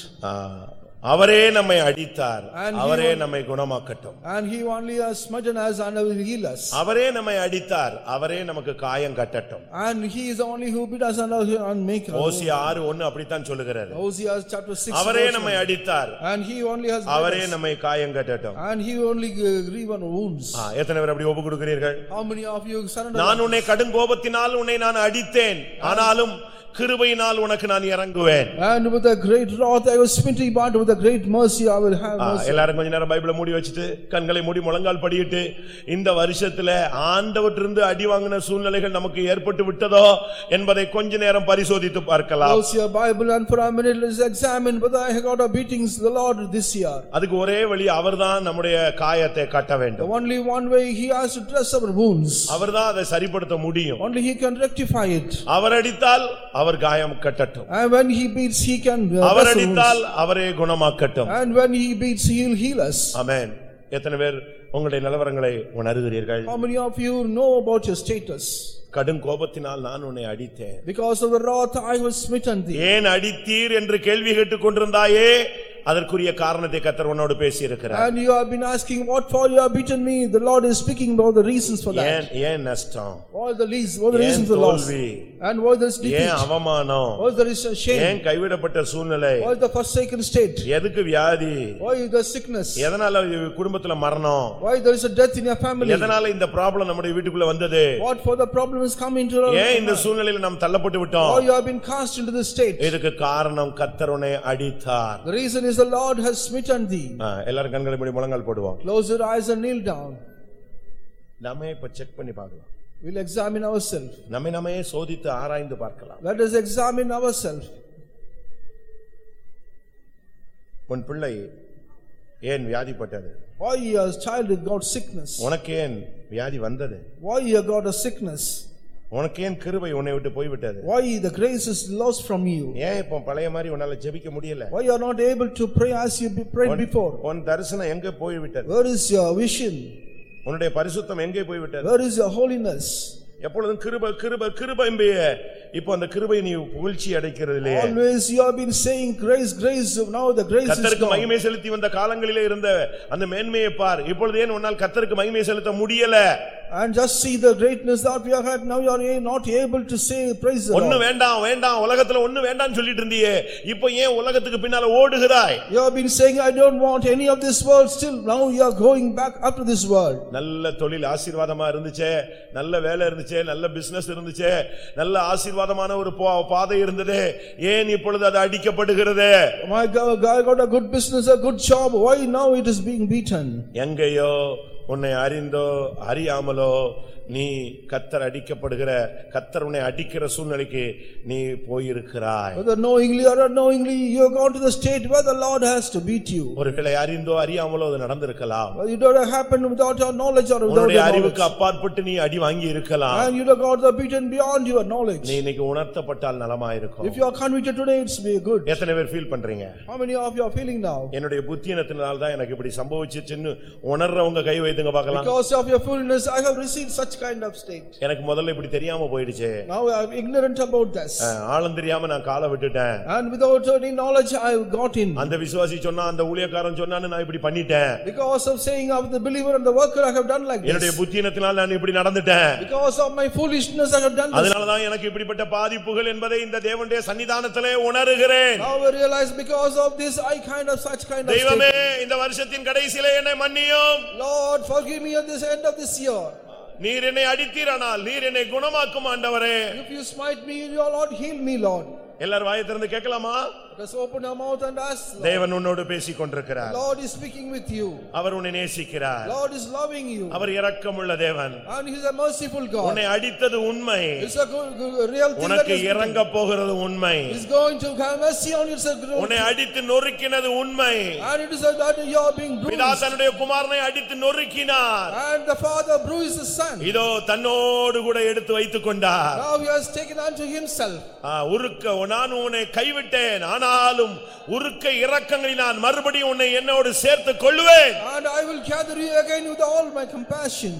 அவரே நம்மை அடித்தார் அவரே நம்மை குணமாக்கட்டும் And he only has smitten us and will heal us. அவரே நம்மை அடித்தார் அவரே நமக்கு காயம் கட்டட்டும் And he is only who beat us and and make us. ஓசியா ஆறு ஒண்ணு அப்படித்தான் சொல்லுகிறாரு Hosea chapter six. அவரே verse நம்மை. அடித்தார் And he only has. அவரே. நம்மை காயம் கட்டட்டும் And he only uh, grieve wounds. எத்தனை பேர் அப்படி ஒப்பு கொடுக்கிறீர்கள் How many of you surrender? நான் உன்னை கடும் கோபத்தினால் உன்னை நான் அடித்தேன் ஆனாலும் கிருபையினால் உனக்கு நான் இறங்குவேன் And with a great wrath I was smitten, but with a great mercy I will have mercy. எல்லாரும் கொஞ்ச நேரம் பைபிளை மூடி வச்சுட்டு கண்களை மூடி முழங்கால் படியிட்டு இந்த வருஷத்துல ஆண்டவற்றிலிருந்து அடி வாங்கின சூழ்நிலைகள் நமக்கு ஏற்பட்டு விட்டதோ என்பதை கொஞ்ச நேரம் பரிசோதித்து பார்க்கலாம் Close your Bible and for a minute let's examine whether I got a beatings the Lord this year. அதுக்கு ஒரே வழி அவர்தான் நம்முடைய காயத்தை கட்ட The வேண்டும் only one way he has to dress our wounds. அவர்தான் அதை சரிப்படுத்த முடியும் Only he can rectify it. அவர் அடித்தால் அவர் காயம் கட்டட்டும் And when he beats, he can uh, our dress our wounds. அடித்தால் அவரே குணமாக்கட்டும் And when he beats, he will heal us. ஆமென் எத்தனை பேர் உங்களுடைய நிலவரங்களை உணர்கிறீர்கள் How many of you know about your status? கடும் கோபத்தினால் நான் உன்னை அடித்தேன் Because of the wrath I was smitten thee. ஏன் அடித்தீர் என்று கேள்வி கேட்டுக் கொண்டிருந்தாயே அதற்குரிய காரணத்தை கத்தர் உன்னோடு பேசியிருக்கிறார் And you have been asking, what for you have beaten me? The Lord is speaking about the reasons for ஏன் that. ஏன் நஷ்டம் All the least, what the ஏன் reasons for loss? தோல்வி And what is defeat? ஏன் அவமானம் What there is a shame? ஏன் கைவிடப்பட்ட சூழ்நிலை What the forsaken state? எதுக்கு வியாதி Why the sickness? எதனால குடும்பத்துல மரணம் Why there is a death in your family? எதனால இந்த ப்ராப்ளம் நம்முடைய வீட்டுக்குள்ள வந்தது What for the problem is come into our ஏன் இந்த சூழ்நிலையில நாம் தள்ளப்பட்டு Or விட்டோம் you have been cast into this state? இதுக்கு காரணம் கத்தருனை அடித்தார் The reason is the Lord has smitten thee. ஆ, எல்லாரும் கண்களை மூடி முழங்கால் போடுவோம் Close your eyes and kneel down. நம்ம இப்ப செக் பண்ணி பார்க்கலாம் We'll examine ourselves. நம்மை நம்மையே சோதித்து ஆராய்ந்து பார்க்கலாம் Let us examine ourselves. உன் பிள்ளை ஏன் வியாதிப்பட்டது Why your child got sickness? உனக்கு ஏன் வியாதி வந்தது Why you got a sickness? உனக்கு ஏன் கிருபை உன்னை விட்டு போய்விட்டது Why the grace is lost from you? ஏன் இப்போ பழைய மாதிரி உன்னால ஜெபிக்க முடியல Why you are not able to pray as you prayed before? உன் தரிசனம் எங்க போய்விட்டது Where is your vision? உன்னுடைய பரிசுத்தம் எங்கே போய்விட்டது Where is your holiness? எப்பொழுதும் கிருப கிருப கிருப என்பைய இப்போ அந்த கிருபை நீ புகழ்ச்சி அடைக்கிறது இல்லையே Always you have been saying grace, grace, now the grace gone. மகிமை செலுத்தி வந்த காலங்களிலே இருந்த அந்த மேன்மையை பார் இப்பொழுது ஏன் உன்னால் கத்தருக்கு மகிமை செலுத்த முடியல And just see the greatness that we have had, now you are not able to say praise Lord. வேண்டாம் வேண்டாம் உலகத்துல ஒண்ணு வேண்டாம்னு சொல்லிட்டு இருந்தியே இப்போ ஏன் உலகத்துக்கு பின்னால ஓடுகிறாய் You have been saying, I don't want any of this world, still now you are going back up to this world. நல்ல தொழில் ஆசீர்வாதமா இருந்துச்சே நல்ல வேலை இருந்துச்சே நல்ல பிசினஸ் இருந்துச்சே நல்ல ஆசீர்வாதமான ஒரு பாதை இருந்தது. ஏன் இப்பொழுது அது அடிக்கப்படுகிறது? My God, I got a good business, a good job, why now it is being beaten? எங்கேயோ உன்னை அறிந்தோ அறியாமலோ நீ கத்தர் அடிக்கப்படுகிற கத்தர் உன்னை அடிக்கிற சூழ்நிலைக்கு நீ போயிருக்கிறாய் Whether knowingly or unknowingly, you have gone to the state where the Lord has to beat you. ஒருவேளை அறிந்தோ அறியாமலோ அது நடந்திருக்கலாம் It don't happen without your knowledge or without your அறிவுக்கு. அப்பாற்பட்டு நீ அடி வாங்கி இருக்கலாம் And you have got the beaten beyond your knowledge. நீ இன்னைக்கு உணர்த்தப்பட்டால் நலமாயிருக்கும் If you are convicted today, it's be good. எத்தனை பேர் ஃபீல் பண்றீங்க How many of you are feeling now? என்னுடைய புத்தியனத்தினால தான் எனக்கு இப்படி சம்பவிச்சிச்சுன்னு உணர்றவங்க கை வைத்துங்க பார்க்கலாம் Because of your foolishness, I have received such such kind of state. எனக்கு முதல்ல இப்படி தெரியாம போயிடுச்சு Now I'm ignorant about this. அஹ், ஆழம் தெரியாம நான் காலை விட்டுட்டேன் And without any knowledge I got in. அந்த விசுவாசி சொன்னா அந்த ஊழியக்காரன் சொன்னான்னு நான் இப்படி பண்ணிட்டேன் Because of saying of the believer and the worker I have done like என்னுடைய this. புத்தியினத்தினால் நான் இப்படி நடந்துட்டேன் Because of my foolishness I have done this. அதனாலதான் எனக்கு இப்படிப்பட்ட பாதிப்புகள் என்பதை இந்த தேவனுடைய சன்னிதானத்திலே உணர்கிறேன் Now I realize because of this I kind of such kind of தெய்வமே. இந்த வருஷத்தின் கடைசியிலே என்னை மன்னியும் Lord forgive me at this end of this year. நீர் என்னை அடித்தீரானால் நீர் என்னை குணமாக்கும் ஆண்டவரே If you smite me, your Lord heal me Lord. எல்லாரும் வாயை திறந்து கேட்கலாமா Let us open our mouth and ask. Lord. தேவன் உன்னோடு பேசிக் கொண்டிருக்கிறார் Lord is speaking with you. அவர் உன்னை நேசிக்கிறார் Lord is loving you. அவர் இரக்கமுள்ள தேவன் And he is a merciful God. உன்னை அடித்தது உண்மை It's a good, good, real thing that உனக்கு இறங்க போகிறது உண்மை He's going to have mercy on you. It's a good உன்னை அடித்து நொறுக்கினது உண்மை And it is a- that you are being பிதா bruised. தன்னுடைய குமாரனை அடித்து நொறுக்கினார் And the father bruised his son. இதோ தன்னோடு கூட எடுத்து வைத்துக் கொண்டார் Now he has taken unto himself. ஆ, உருக்க நான் உன்னை கைவிட்டேன் ஆனாலும் உருக்க இரக்கங்களில் நான் மறுபடியும் உன்னை என்னோடு சேர்த்துக் கொள்ளுவேன் And I will gather you again with all my compassion.